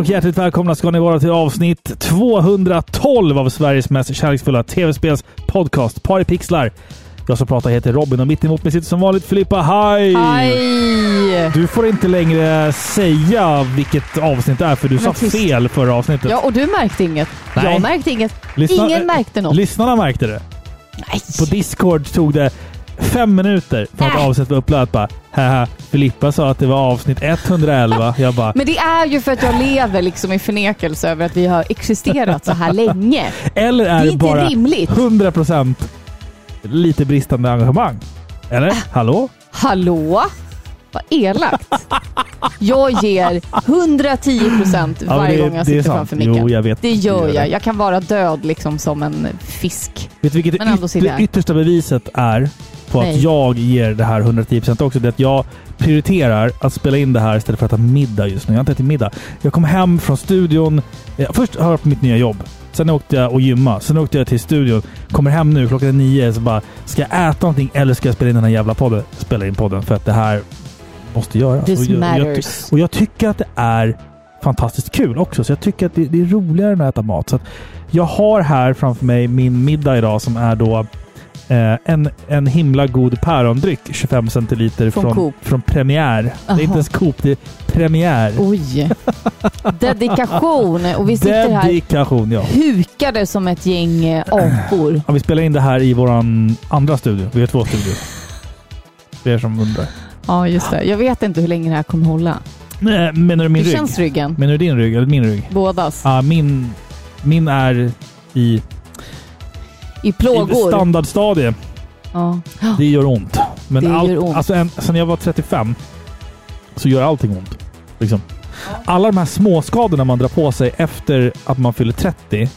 Och hjärtligt välkomna ska ni vara till avsnitt 212 av Sveriges mest kärleksfulla tv-spels podcast Paripixlar. Jag som pratar heter Robin och mitt emot mig sitter som vanligt Filippa. Hej! Hej! Du får inte längre säga vilket avsnitt det är för du sa fel förra avsnittet. Ja, och du märkte inget. Nej. Jag märkte inget. Lyssna- Ingen märkte något. Lyssnarna märkte det. Nej. På Discord tog det fem minuter för att Nej. avsnittet var uppladdat. Bara, haha, Filippa sa att det var avsnitt 111. Jag bara, Men det är ju för att jag lever liksom i förnekelse över att vi har existerat så här länge. eller Det är är det bara rimligt. 100% lite bristande engagemang? Eller? Hallå? Hallå? Vad elakt. Jag ger 110 procent Ja, varje det- gång jag är sitter framför micken. Jo, jag vet. Det gör jag. Jag kan vara död liksom som en fisk. Vet du vilket Men det, yt- yttersta beviset är på att Nej. jag ger det här 110% också? Det är att jag prioriterar att spela in det här istället för att äta middag just nu. Jag har inte ätit middag. Jag kom hem från studion. Eh, Först har jag på mitt nya jobb. Sen åkte jag och gymma. Sen åkte jag till studion. Kommer hem nu, klockan är nio. Så bara, ska jag äta någonting eller ska jag spela in den här jävla podden? Spela in podden för att det här måste göras. This Och jag, jag, matters. och jag tycker att det är fantastiskt kul också. Så jag tycker att det, det är roligare än att äta mat. Så att jag har här framför mig min middag idag som är då eh, en, en himla god pärondryck. 25 centiliter Från från, Coop. från Premiär. Det är Aha. inte ens Coop, det är Premiär. Oj. Dedikation. Och vi sitter här Dedikation, ja. hukade som ett gäng eh, apor. ja. Vi spelar in det här i våran andra studio. Vi har två studior. För er som undrar. Ja, just det. Jag vet inte hur länge det här kommer hålla. Menar du min Hur rygg? känns ryggen? Menar du din rygg eller min rygg? Bådas. Ja, min, min är i, I i plågor. standardstadie. Ja. Det gör ont. Men Det allt, gör ont. Alltså en, sen jag var 35 så gör allting ont. Liksom. Alla de här småskadorna man drar på sig efter att man fyller 30,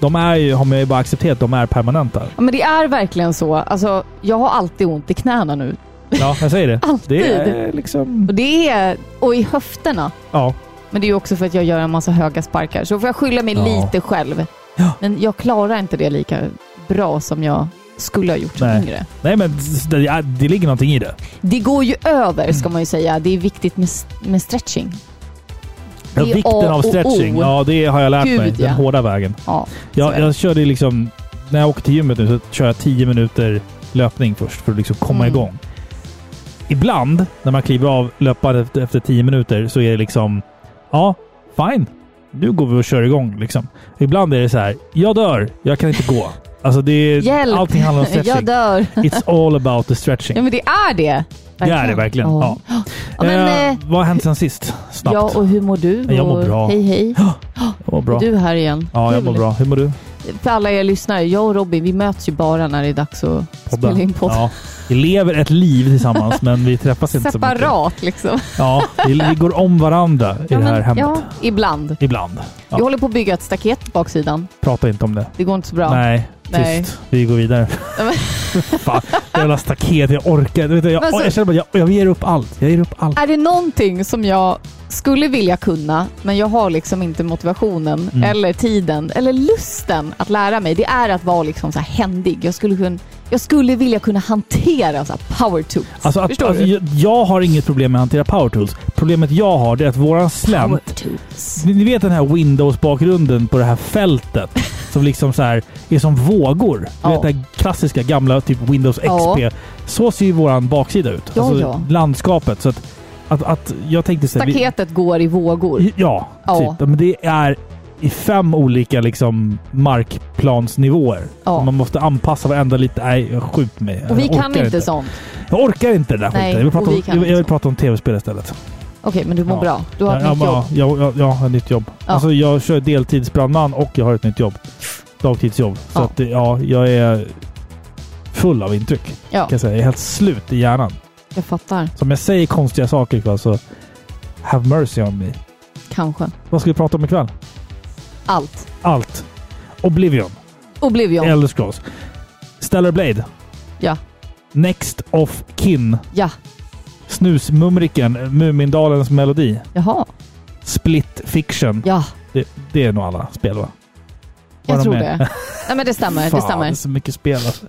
de är ju, har man ju bara accepterat, de är permanenta. ja, men det är verkligen så. Alltså, jag har alltid ont i knäna nu. Ja, jag säger det. Alltid. Det är liksom... Och det är... Och i höfterna. Ja. Men det är ju också för att jag gör en massa höga sparkar. Så får jag skylla mig Ja. lite själv. Ja. Men jag klarar inte det lika bra som jag skulle ha gjort som Nej. yngre. Nej, men det, det ligger någonting i det. Det går ju över, ska Mm. man ju säga. Det är viktigt med, med stretching. Ja, vikten av stretching, ja det har jag lärt Gud, mig. Den ja. hårda vägen. Ja, Jag, jag körde liksom... När jag åker till gymmet nu så kör jag 10 minuter löpning först för att liksom komma Mm. igång. Ibland när man kliver av löpare efter, efter 10 minuter så är det liksom... Ja, fine. Nu går vi och kör igång liksom. Ibland är det så här. Jag dör. Jag kan inte gå. Alltså det är... Hjälp! Allting handlar om jag stretching. dör. It's all about the stretching. Ja, men det är det. det är det verkligen. Ja. Ja, men, Eh, eh, vad har hänt sen sist? Snabbt. Ja, och hur mår du? Jag mår bra. Hej, hej. Jag mår bra. Är du här igen? Ja, jag mår bra. Hur mår du? För alla er lyssnare, jag och Robin, vi möts ju bara när det är dags att spela in podd. Ja. Vi lever ett liv tillsammans men vi träffas inte så mycket. Separat liksom. Ja, vi, vi går om varandra i Ja, det här men, hemmet. ja, ibland. Ibland. Ja. Vi håller på att bygga ett staket på baksidan. Prata inte om det. Det går inte så bra. Nej, tyst. Nej. Vi går vidare. Fan, jävla staket. Jag orkar. Vet, jag, Men så- jag känner bara, jag, jag ger upp allt. Jag ger upp allt. Är det någonting som jag skulle vilja kunna, men jag har liksom inte motivationen Mm. eller tiden eller lusten att lära mig, det är att vara liksom så här händig. Jag skulle, kunna, jag skulle vilja kunna hantera så här power tools. Alltså, att, Förstår alltså, du? jag, jag har inget problem med att hantera power tools. Problemet jag har det är att våran Power slänt... tools. Ni ni vet den här Windows-bakgrunden på det här fältet som liksom så här är som vågor. Du Ja. vet det här klassiska gamla typ Windows Ja. XP. Så ser ju våran baksida ut. Ja, alltså ja. landskapet. Så att, att, att jag tänkte så här, vi- Staketet går i vågor. Ja, Ja. typ. Men det är i fem olika liksom markplansnivåer. Ja. Man måste anpassa varenda lite. Nej, skjut mig. Och vi kan inte sånt. Jag orkar inte det där Nej, skiten. Jag vill prata, vi om, jag, inte vill prata om tv-spel istället. Okej, men du mår Ja. bra. Du har ett ja, nytt ja, jobb. Jag, jag, jag har ett nytt jobb. Ja. Alltså jag kör deltidsbrandman och jag har ett nytt jobb. Dagtidsjobb. Så Ja. att ja, jag är full av intryck. Ja, Kan jag, säga. jag är helt slut i hjärnan. jag fattar. Så om jag säger konstiga saker ikväll så have mercy on me. Kanske. Vad ska vi prata om ikväll? Allt. Allt. Oblivion. Oblivion. Elder Scrolls. Stellar Blade. Ja. Next of Kin. Ja. Snusmumriken. Mumindalens melodi. Jaha. Split Fiction. Ja, Det, det är nog alla spel va? Var jag tror med? det. Nej, men det stämmer. Fan, det stämmer. det är så mycket spel alltså.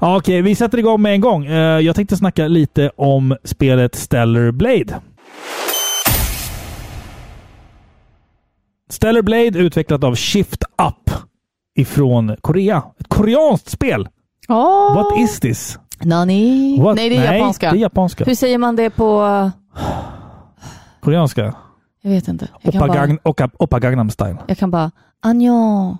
ja, Okej, vi sätter igång med en gång. Eh, jag tänkte snacka lite om spelet Stellar Blade. Stellar Blade utvecklat av Shift Up ifrån Korea. Ett koreanskt spel! Oh. What is this? Nani? What? Nej, det är japanska. det är japanska. Hur säger man det på... Koreanska? Jag vet inte. Jag Oppa, bara, Gang, Oppa, Oppa Gangnam style. jag kan bara Anjo.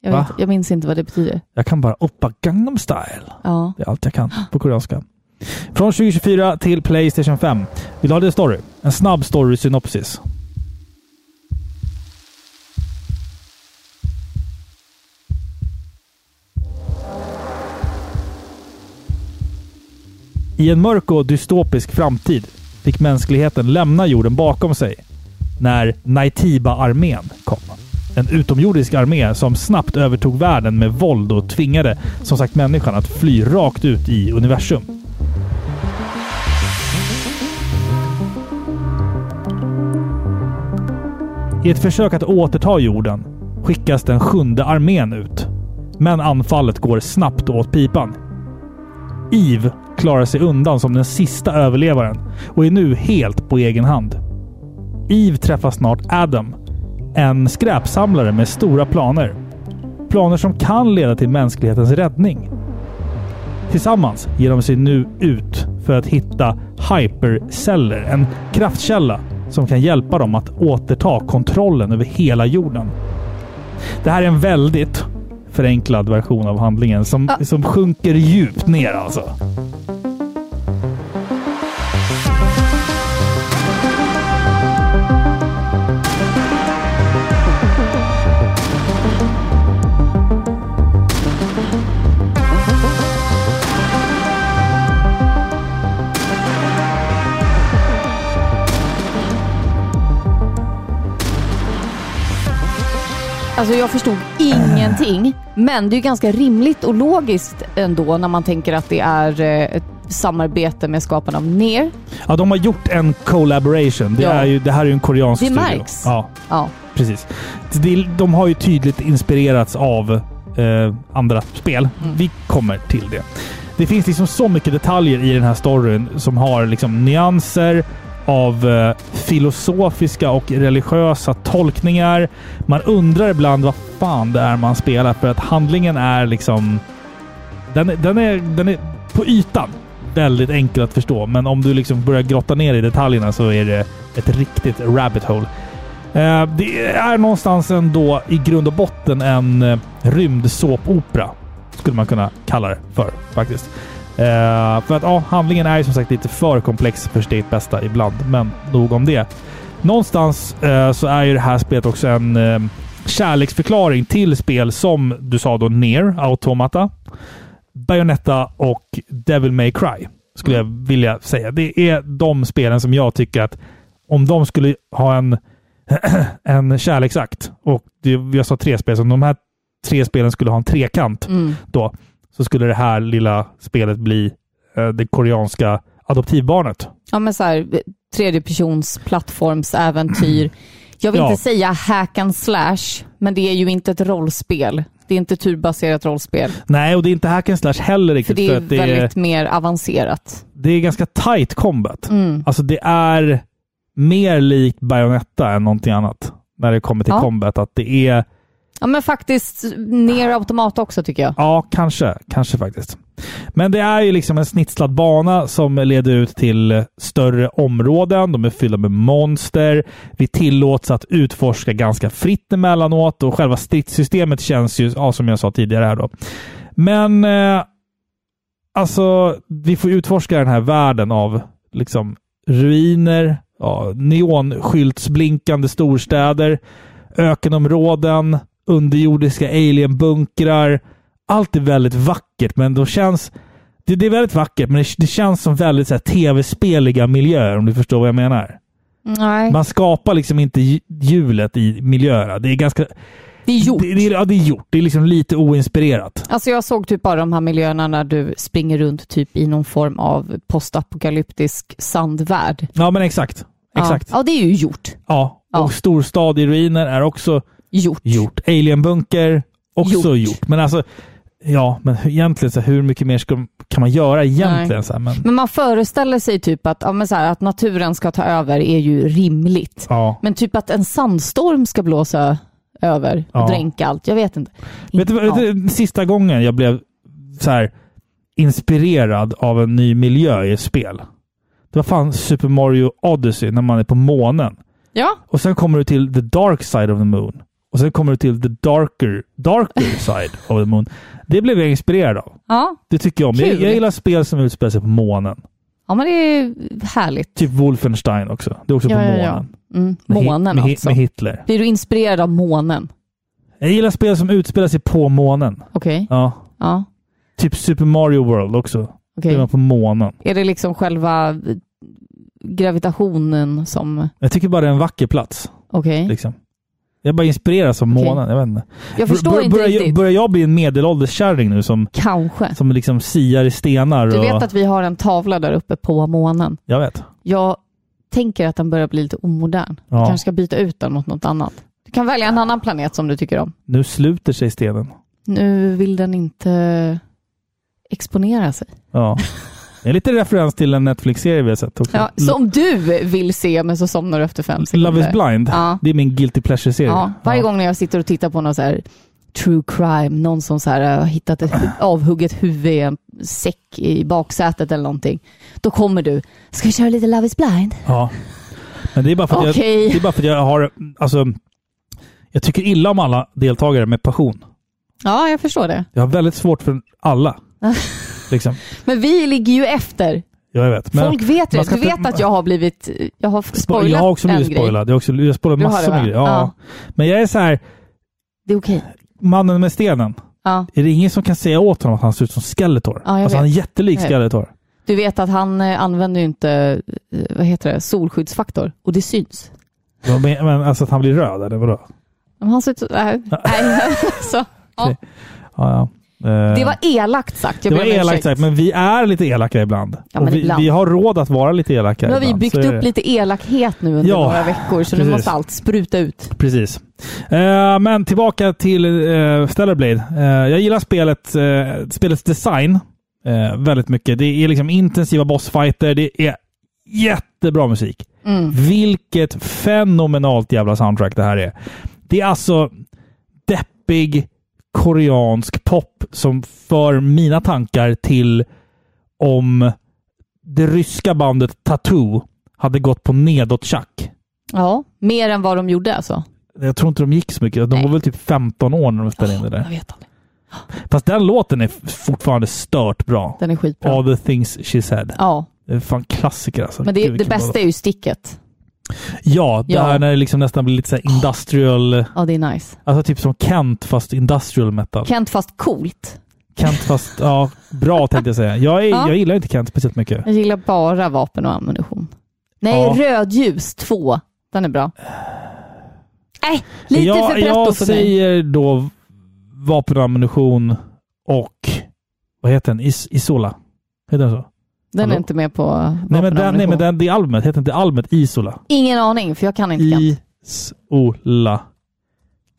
Jag, vet, jag minns inte vad det betyder. Jag kan bara Oppa Gangnam style. Ja. Det är allt jag kan på koreanska. Från 2024 till Playstation 5. Vill du ha det story? En snabb story-synopsis. I en mörk och dystopisk framtid fick mänskligheten lämna jorden bakom sig när Naitiba-armén kom. En utomjordisk armé som snabbt övertog världen med våld och tvingade som sagt människan att fly rakt ut i universum. I ett försök att återta jorden skickas den sjunde armén ut. Men anfallet går snabbt åt pipan. Eve klarar sig undan som den sista överlevaren och är nu helt på egen hand. Eve träffar snart Adam, en skräpsamlare med stora planer. Planer som kan leda till mänsklighetens räddning. Tillsammans ger de sig nu ut för att hitta hyperceller, en kraftkälla som kan hjälpa dem att återta kontrollen över hela jorden. Det här är en väldigt förenklad version av handlingen som, Ja. som sjunker djupt ner alltså. Alltså jag förstod ingenting. Men det är ju ganska rimligt och logiskt ändå när man tänker att det är eh, ett samarbete med skaparna av Ner. Ja, de har gjort en collaboration. Det, Ja. är ju, det här är ju en koreansk Det studio. märks. Ja, Ja. precis. Det, de har ju tydligt inspirerats av eh, andra spel. Mm. Vi kommer till det. Det finns liksom så mycket detaljer i den här storyn som har liksom nyanser av eh, filosofiska och religiösa tolkningar. Man undrar ibland vad fan det är man spelar för att handlingen är liksom... Den, är- den, är, den är på ytan väldigt enkel att förstå, men om du liksom börjar grotta ner i detaljerna så är det ett riktigt rabbit hole. Eh, det är någonstans ändå i grund och botten en eh, rymdsåpopera. Skulle man kunna kalla det för faktiskt. Eh, för att ja, handlingen är ju som sagt lite för komplex för sitt eget bästa ibland, men nog om det. Någonstans eh, så är ju det här spelet också en eh, kärleksförklaring till spel som du sa då Ner Automata, Bayonetta och Devil May Cry. Skulle jag vilja säga. Det är de spelen som jag tycker att om de skulle ha en, en kärleksakt och det, jag sa tre spel, så om de här tre spelen skulle ha en trekant Mm. då, så skulle det här lilla spelet bli eh, det koreanska adoptivbarnet. Ja men så här, tredje persons plattformsäventyr. Jag vill Ja. inte säga hack and slash, men det är ju inte ett rollspel. Det är inte turbaserat rollspel. Nej, och det är inte hack and slash heller För riktigt. det För, är att det, är, väldigt mer avancerat. det är ganska tight combat. Mm. Alltså det är mer likt Bayonetta än någonting annat. När det kommer till Ja. combat. Att det är Ja men faktiskt ner automat också tycker jag. Ja, kanske. Kanske faktiskt. Men det är ju liksom en snitslad bana som leder ut till större områden. De är fyllda med monster. Vi tillåts att utforska ganska fritt emellanåt och själva stridssystemet känns ju, ja, som jag sa tidigare här då. Men eh, alltså, vi får utforska den här världen av liksom ruiner, ja, neonskyltsblinkande storstäder, ökenområden, underjordiska alienbunkrar. Allt är väldigt vackert, men de känns... Det, det är väldigt vackert, men det, det känns som väldigt tv-speliga miljöer, om du förstår vad jag menar. Nej, Man skapar liksom inte hj- hjulet i miljöerna. Det är ganska... det är gjort. Det, det, ja, det är gjort. Det är liksom lite oinspirerat. Alltså jag såg typ bara de här miljöerna när du springer runt typ i någon form av postapokalyptisk sandvärld. Ja, men exakt. Exakt. Ja, ja det är ju gjort. Ja. Ja. Och storstad i ruiner är också Gjort. gjort. Alienbunker, också gjort. Gjort. Men alltså, Ja, men egentligen så här, hur mycket mer ska, kan man göra egentligen? Så här, men, Men man föreställer sig typ att, ja, men så här, att naturen ska ta över är ju rimligt. ja. Men typ att en sandstorm ska blåsa över och Ja. dränka allt. Jag vet inte. Vet du, Ja. sista gången jag blev så här inspirerad av en ny miljö i ett spel. Det var fan Super Mario Odyssey när man är på månen. Ja, Och sen kommer du till the dark side of the moon. Och sen kommer du till the darker, darker side of the moon. Det blev jag inspirerad av. ja. Det tycker jag om. Jag, jag gillar spel som utspelar sig på månen. ja men det är härligt. Typ Wolfenstein också. Det är också Ja, på ja, månen. ja. Mm. Månen med, alltså. Med Hitler. Blir du inspirerad av månen? Jag gillar spel som utspelar sig på månen. Okej. Ja. Ja, Typ Super Mario World också. okej. Det var på månen. Är det liksom själva eh, gravitationen som... Jag tycker bara det är en vacker plats. Okej. Liksom. Jag bara inspireras av månen. Jag vet inte. Jag förstår Bör- inte börjar, riktigt. jag, börjar jag bli en medelålders kärring nu som, Kanske. som liksom siar i stenar? Du och, vet att vi har en tavla där uppe på månen. Jag vet. Jag tänker att den börjar bli lite omodern. Ja. Du kanske ska byta ut den mot något annat. Du kan välja en annan planet som du tycker om. Nu sluter sig stenen. Nu vill den inte exponera sig. Ja. Det är lite referens till en Netflix-serie vi har sett också. Ja, som du vill se, men så somnar du efter fem sekunder. Love is blind. Ja. Det är min guilty pleasure-serie. Ja, varje gång när jag sitter och tittar på någon så här true crime, någon som så här har hittat ett hu- avhugget huvud i en säck i baksätet eller någonting. Då kommer du, ska vi köra lite Love is blind? Ja. Men det är bara för att, jag, Okej. det är bara för att jag har... Alltså, jag tycker illa om alla deltagare med passion. Ja, jag förstår det. Jag har väldigt svårt för alla. liksom. Men vi ligger ju efter. Ja, jag vet. Men Folk vet det. Du vet inte- att jag har blivit, jag har spo- spoilat jag har också blivit en spoilad. Jag har, också, jag har spoilat massor med grejer. Ja. Ja. Men jag är så här, Det är okej. mannen med stenen. Ja. Är det ingen som kan säga åt honom att han ser ut som Skeletor? Ja, alltså han är jättelik. Skeletor. Du vet att han eh, använder ju inte, eh, vad heter det, solskyddsfaktor. Och det syns. Men, men alltså att han blir röd, eller vadå? Men han ser ut så, nej. nej. så, ja. Okej. Ja, ja. Eh, Det var elakt sagt. Jag det var elakt ursäkt. sagt, men vi är lite elaka ibland. Ja, vi, ibland. vi har råd att vara lite elaka Nu har vi ibland. byggt så är upp det. lite elakhet nu under Ja, några veckor, så nu precis. måste allt spruta ut. Precis. Eh, men tillbaka till uh, Stellar Blade. Eh, jag gillar spelet, eh, spelets design eh, väldigt mycket. Det är liksom intensiva bossfighter. Det är jättebra musik. Mm. Vilket fenomenalt jävla soundtrack det här är. Det är alltså deppig koreansk pop som för mina tankar till om det ryska bandet Tattoo hade gått på nedåt-tjack. Ja, mer än vad de gjorde alltså. Jag tror inte de gick så mycket. De Nej. var väl typ 15 år när de spelade in det Jag där. vet aldrig. Fast den låten är fortfarande stört bra. Den är skitbra. All the things she said. Ja, Det är fan klassiker alltså. men det, Gud, det bästa är ju sticket. Ja, det Ja. här när det liksom nästan blir lite så industrial, Ja, det är nice. alltså typ som Kent fast industrial metal. Kent fast coolt. Kent fast, ja, bra tänkte jag säga. Jag, är, Ja. jag gillar inte Kent speciellt mycket. Jag gillar bara vapen och ammunition. Nej, Ja. rödljus 2. Den är bra. Nej, lite jag, för pretto jag för mig. säger då vapen och ammunition och, vad heter den? Is, Isola? Heter den så? Den Hallå? är inte med på Nej men, den, nej men den, det är albumet. Heter inte albumet Isola? Ingen aning, för jag kan inte Kent. Isola.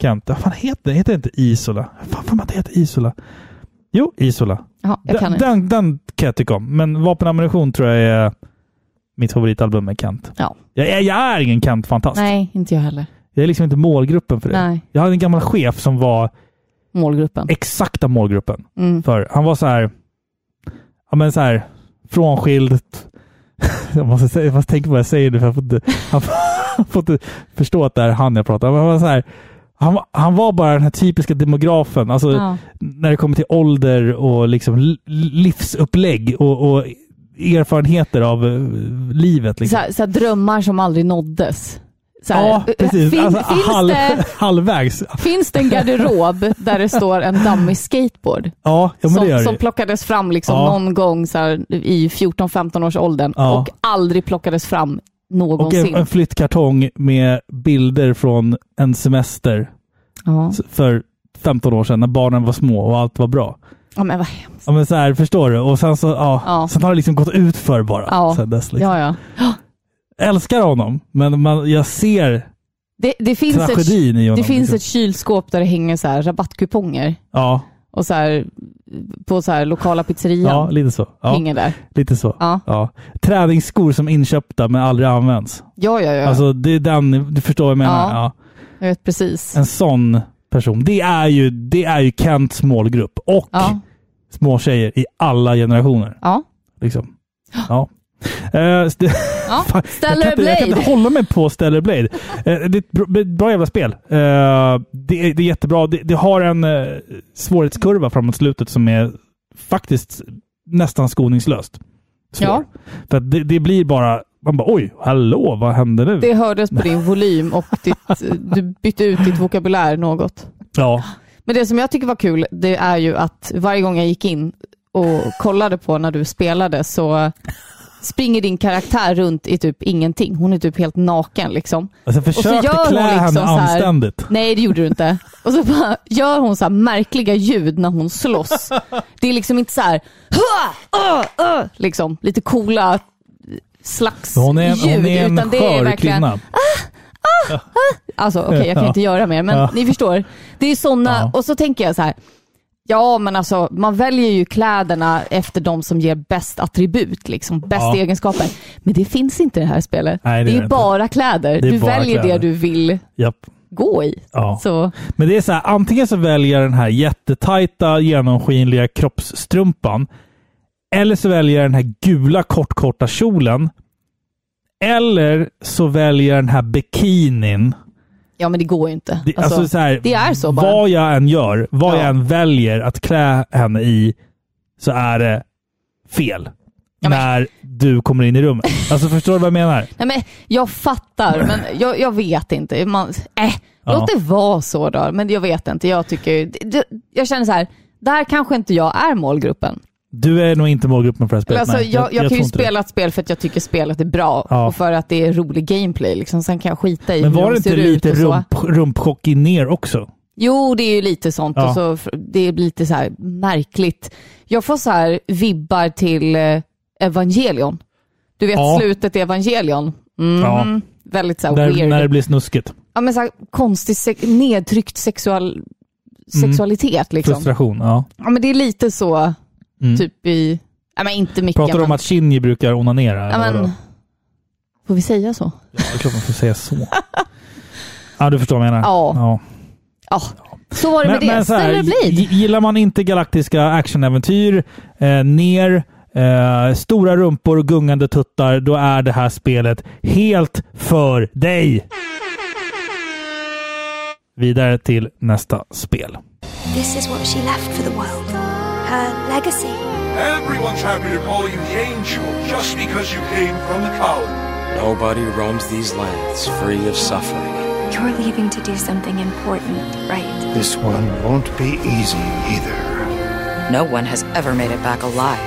Kent. Vad fan heter den? Heter det inte Isola? Fan mig att det heter Isola. Jo, Isola. Jaha, jag kan Den, inte. den, den kan jag tycka om. Men vapen och ammunition tror jag är mitt favoritalbum med Kent. Ja. Jag, är, jag är ingen Kent-fantast. Nej, inte jag heller. Jag är liksom inte målgruppen för det. Nej, Jag hade en gammal chef som var målgruppen. exakta målgruppen. Mm. För han var så här, ja men så här, frånskild. jag måste, säga, jag måste tänka på vad jag säger nu för jag får inte, han får- inte förstå att det är han jag pratar om. Han var så här, han, var- han var bara den här typiska demografen. Alltså Ja. när det kommer till ålder och liksom li- livsupplägg och, och erfarenheter av eh, livet. Så, Liksom. här, så här, drömmar som aldrig nåddes. Här, Ja, precis. Fin, alltså, finns, halv, det, halvvägs. finns det en garderob där det står en dammig skateboard? Ja, ja som, som plockades fram liksom Ja. någon gång här, i 14-15 års åldern Ja. och aldrig plockades fram Och någonsin. en, en flyttkartong med bilder från en semester för 15 år sedan när barnen var små och allt var bra. ja, men vad hemskt. Ja men så här, förstår du? Och sen så, ja, Ja. sen har det liksom gått ut för bara. Ja. Sen dess, liksom. Ja, ja. Älskar honom, men man, jag ser Det, det, finns ett, tragedin i honom. det finns liksom. ett kylskåp där det hänger så här rabattkuponger Ja, och så här på så här lokala pizzerian. Ja, lite så. Ja, Hänger där. lite så. Ja, Ja. Träningsskor som inköpta men aldrig används. ja, ja. ja. Alltså det är den, du förstår vad jag menar? Ja. Ja. jag vet precis. En sån person. Det är ju, det är ju Kents målgrupp och Ja, småtjejer i alla generationer. ja. Liksom. Ja. Eh, st- ja. Jag, kan inte, jag kan inte hålla mig på Stellar Blade. Eh, det är ett bra, bra jävla spel. Eh, det, är, det är jättebra. Det, det har en eh, svårighetskurva framåt slutet som är faktiskt nästan skoningslöst svår. Ja. För det, det blir bara, man bara oj, hallå, vad hände nu? Det hördes på din volym och ditt, du bytte ut ditt vokabulär något. Ja, Men det som jag tycker var kul, det är ju att varje gång jag gick in och kollade på när du spelade så springer din karaktär runt i typ ingenting. Hon är typ helt naken liksom. alltså jag så försökte gör hon klä liksom henne så här- anständigt. Nej, det gjorde du inte. Och så bara gör hon så här märkliga ljud när hon slåss. Det är liksom inte så här "Hua! uh, uh", liksom lite coola slags Hon är en, ljud, hon är en utan det är verkligen kvinna. Alltså okej, jag kan inte göra mer, men ni förstår. Det är sådana, och så tänker jag så här, ja men alltså man väljer ju kläderna efter de som ger bäst attribut, liksom bäst Ja. egenskaper. Men det finns inte i det här spelet. Nej, det det är det inte. bara kläder. Är du bara väljer kläder. det du vill Japp. gå i. Ja. Så, Men det är så här, antingen så väljer jag den här jättetajta genomskinliga kroppsstrumpan. Eller så väljer jag den här gula kortkorta kjolen. Eller så väljer jag den här bikinin. Ja men det går ju inte. Det, Alltså, alltså, så här, det är så bara. Vad jag än gör, vad Ja. jag än väljer att klä henne i, så är det fel. Ja, när du kommer in i rummet. Alltså förstår du vad jag menar? Nej, men jag fattar, men jag, jag vet inte. Man, äh, Ja. låt det vara så då. Men jag vet inte. Jag, tycker, jag känner så här, där kanske inte jag är målgruppen. Du är nog inte målgruppen för det här spelet. Alltså, nej. jag, jag, kan ju inte det. spela ett spel för att jag tycker spelet är bra Ja. och för att det är rolig gameplay. Liksom. Sen kan jag skita i Men hur var de det inte lite rump, rumpchock in ner också? Jo, det är ju lite sånt. Ja. Och så, det blir lite så här märkligt. Jag får så här vibbar till eh, Evangelion. Du vet Ja. slutet i Evangelion. Mm, Ja. Väldigt så här När, weird. när det blir snuskigt. ja, men så här konstig, sex, nedtryckt sexual, sexualitet. Liksom. Frustration. Ja. Ja, men det är lite så, Mm. typ i... Ja, men inte mycket. Pratar du om men, att Shinji brukar onanera? ja, men, Får vi säga så? Ja, det är klart man får säga så. ja, du förstår vad jag menar. Ja. ja. Ja, så var det med det. så här, Stellar Blade. g- Gillar man inte galaktiska actionäventyr, eh, ner, eh, stora rumpor och gungande tuttar, då är det här spelet helt för dig. Vidare till nästa spel. This is what she left for the world. Her legacy. Everyone's happy to call you the Angel just because you came from the colony. Nobody roams these lands free of suffering. You're leaving to do something important, right? This one won't be easy either. No one has ever made it back alive.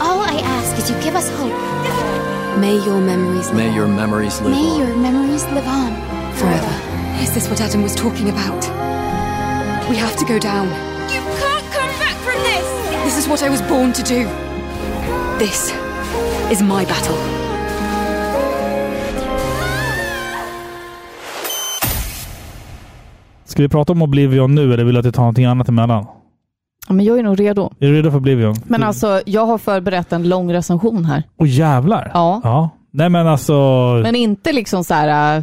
All I ask is you give us hope. May your memories live May your memories live May on. your memories live on. forever. Is this what Adam was talking about? We have to go down. You can't come back from this! This is what I was born to do. This is my battle. Ska vi prata om Oblivion nu eller vill du att jag tar någonting annat emellan? Ja, men jag är nog redo. Är du redo för Oblivion? Men alltså, jag har förberett en lång recension här. Åh jävlar! Ja. ja. Nej men alltså... Men inte liksom så här... äh,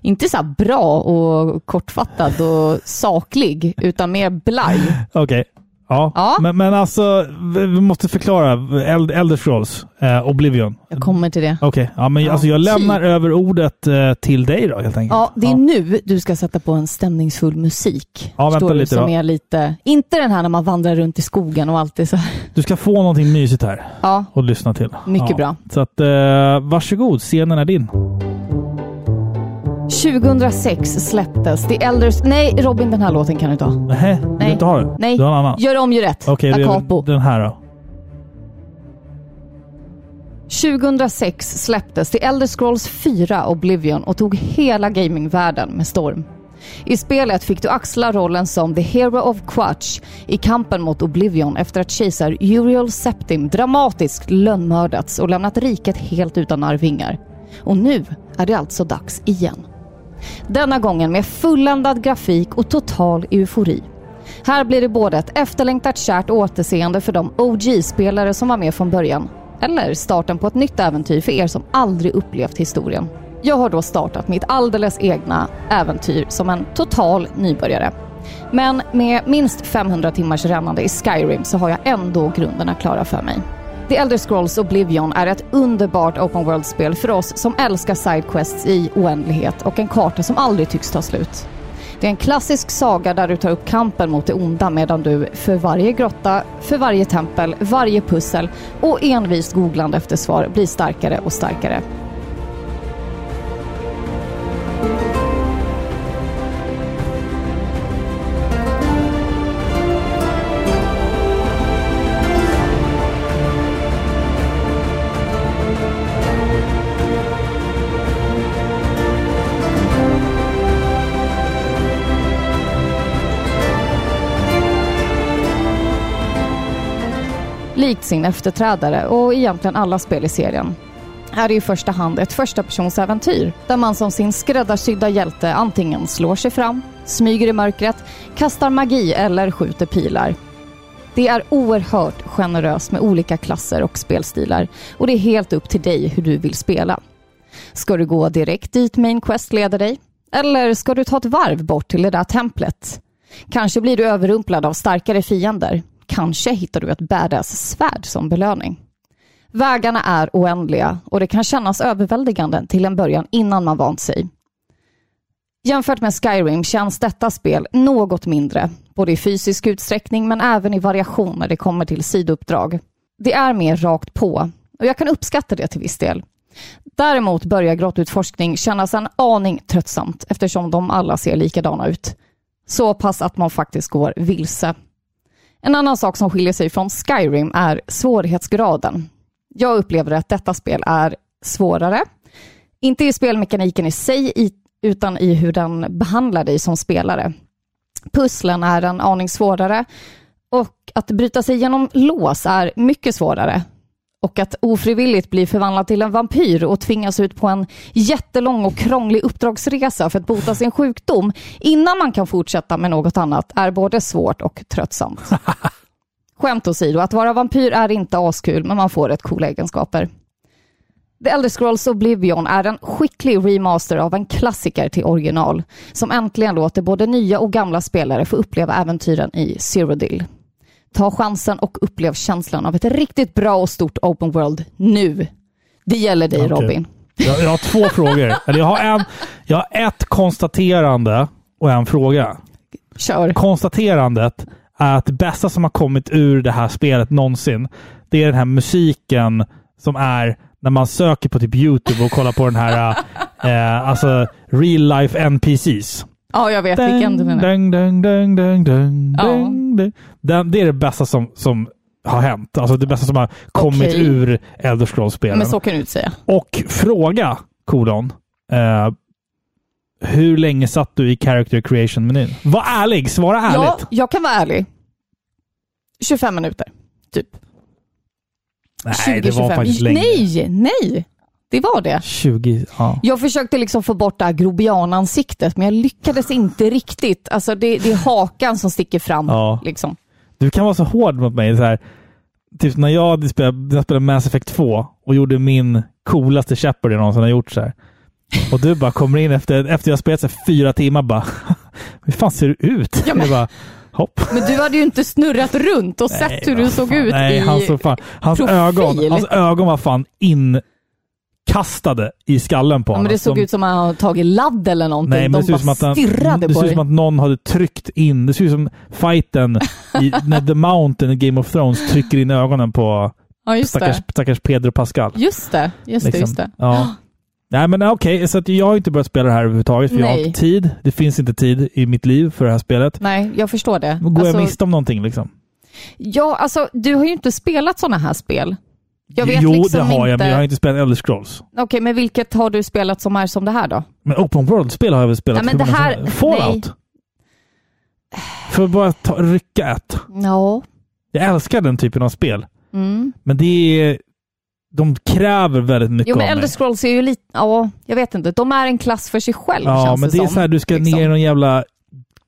Inte så här bra och kortfattad och saklig, utan mer blaj. Okej. Ja. Ja. Men, men alltså, vi måste förklara. Eld- Elder Scrolls, eh, Oblivion. Jag kommer till det. Okej, ja, men Ja, alltså jag lämnar typ. över ordet eh, till dig då helt enkelt. Ja, det är nu du ska sätta på en stämningsfull musik. Ja, vänta du? lite Som då. är lite... Inte den här när man vandrar runt i skogen och allt är så här. Du ska få någonting mysigt här Ja, att lyssna till. Mycket ja. bra. Så att, eh, varsågod, scenen är din. 2006 släpptes The Elders... Nej, Robin, den här låten kan du ta. Nähä, vill du Nej. inte ha den? Nej, Du har en annan? gör om, gör rätt. Okej, capo. den här då. 2006 släpptes The Elder Scrolls 4 Oblivion och tog hela gamingvärlden med storm. I spelet fick du axla rollen som The Hero of Quatch i kampen mot Oblivion efter att kejsar Uriel Septim dramatiskt lönnmördats och lämnat riket helt utan arvingar. Och nu är det alltså dags igen. Denna gången med fulländad grafik och total eufori. Här blir det både ett efterlängtat kärt återseende för de OG-spelare som var med från början, eller starten på ett nytt äventyr för er som aldrig upplevt historien. Jag har då startat mitt alldeles egna äventyr som en total nybörjare. Men med minst 500 timmars rännande i Skyrim så har jag ändå grunderna klara för mig. The Elder Scrolls Oblivion är ett underbart open world-spel för oss som älskar sidequests i oändlighet och en karta som aldrig tycks ta slut. Det är en klassisk saga där du tar upp kampen mot det onda medan du för varje grotta, för varje tempel, varje pussel och envist googlande efter svar blir starkare och starkare. Likt sin efterträdare och egentligen alla spel i serien är det i första hand ett förstapersonsäventyr där man som sin skräddarsydda hjälte antingen slår sig fram, smyger i mörkret, kastar magi eller skjuter pilar. Det är oerhört generöst med olika klasser och spelstilar och det är helt upp till dig hur du vill spela. Ska du gå direkt dit Main Quest leder dig? Eller ska du ta ett varv bort till det där templet? Kanske blir du överrumplad av starkare fiender. Kanske hittar du ett badass-svärd som belöning. Vägarna är oändliga och det kan kännas överväldigande till en början innan man vant sig. Jämfört med Skyrim känns detta spel något mindre, både i fysisk utsträckning men även i variation när det kommer till sidouppdrag. Det är mer rakt på och jag kan uppskatta det till viss del. Däremot börjar grottutforskning kännas en aning tröttsamt eftersom de alla ser likadana ut. Så pass att man faktiskt går vilse. En annan sak som skiljer sig från Skyrim är svårighetsgraden. Jag upplever att detta spel är svårare. Inte i spelmekaniken i sig, utan i hur den behandlar dig som spelare. Pusslen är en aning svårare och att bryta sig genom lås är mycket svårare. Och att ofrivilligt bli förvandlad till en vampyr och tvingas ut på en jättelång och krånglig uppdragsresa för att bota sin sjukdom innan man kan fortsätta med något annat är både svårt och tröttsamt. Skämt åsido, att vara vampyr är inte askul, men man får rätt coola egenskaper. The Elder Scrolls Oblivion är en skicklig remaster av en klassiker till original, som äntligen låter både nya och gamla spelare få uppleva äventyren i Cyrodiil. Ta chansen och upplev känslan av ett riktigt bra och stort open world nu. Det gäller dig Okej. Robin. Jag, jag har två frågor. Eller jag har, en, jag har ett konstaterande och en fråga. Kör. Konstaterandet är att det bästa som har kommit ur det här spelet någonsin, det är den här musiken som är när man söker på typ YouTube och kollar på den här eh, alltså real life NPCs. Ja, jag vet vilken du menar. Dun, dun, dun, dun, dun, Ja. dun. Den, det är det bästa som, som har hänt. Alltså det bästa som har kommit Okej. ur Elder Scrolls-spelen. Men så kan du inte säga. Och fråga, kolon. Eh, hur länge satt du i character creation-menyn? Var ärlig, svara Ja, ärligt. jag kan vara ärlig. 25 minuter, typ. Nej, det var 20-25. faktiskt länge. Nej, nej. Det var det. 20, ja. Jag försökte liksom få bort det här grobianansiktet, men jag lyckades inte riktigt. Alltså det, det är hakan som sticker fram. Ja. Liksom. Du kan vara så hård mot mig. Så här, typ när jag när jag spelade Mass Effect 2 och gjorde min coolaste Shepard jag någonsin har gjort. Så här. Och du bara kommer in efter, efter jag spelat så fyra timmar bara Hur fan ser du ut? Ja, men- bara, hopp. Men du hade ju inte snurrat runt och sett hur du såg fan. ut Nej, i... han såg fan, hans, profil. ögon, hans ögon var fan inkastade i skallen på Ja, honom. men det såg Som- ut som att han hade tagit ladd eller någonting. Nej, men De det ser ut bara som att, han, stirrade det på ser ut dig. som att någon hade tryckt in. Det ser ut som fighten i, när The Mountain i Game of Thrones trycker in ögonen på Ja, just stackars, det. stackars Pedro Pascal. Just det, just det, liksom. just det. Ja. Nej, men okej, så att jag har inte börjat spela det här överhuvudtaget, för jag har Nej. inte tid. Det finns inte tid i mitt liv för det här spelet. Nej, jag förstår det. Går jag Alltså, miste om någonting liksom? Ja, alltså du har ju inte spelat sådana här spel. Jag vet jo, liksom det har jag, inte... men jag har inte spelat Elder Scrolls. Okej, men vilket har du spelat som är som det här då? Men Open World-spel har jag väl spelat Nej, men det här-. Fallout. nej. För att bara ta, rycka ett. Ja. Jag älskar den typen av spel. Mm. Men det är... De kräver väldigt mycket Jo, men av Elder mig. Scrolls är ju lite... Ja, jag vet inte. De är en klass för sig själv Ja, känns men det är som, så här, du ska liksom. ner i någon jävla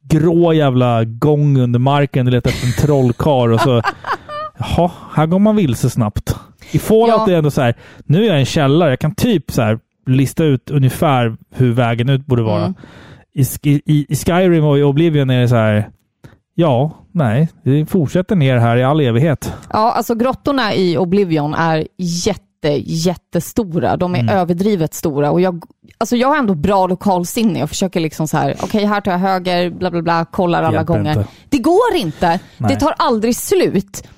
grå jävla gång under marken och letar efter en trollkar och så... Jaha, här går man vilse snabbt. I Fallout Ja. är det ändå så här, nu är jag i en källare, jag kan typ så här lista ut ungefär hur vägen ut borde vara. Mm. I, i, I Skyrim och i Oblivion är det så här, ja, nej, det fortsätter ner här i all evighet. Ja, alltså grottorna i Oblivion är jätte, jättestora. De är överdrivet stora och jag, alltså jag har ändå bra lokalsinne. Jag försöker liksom så här, okej här tar jag höger, bla bla bla, kollar alla Hjälper gånger. inte. Det går inte. Nej. Det tar aldrig slut.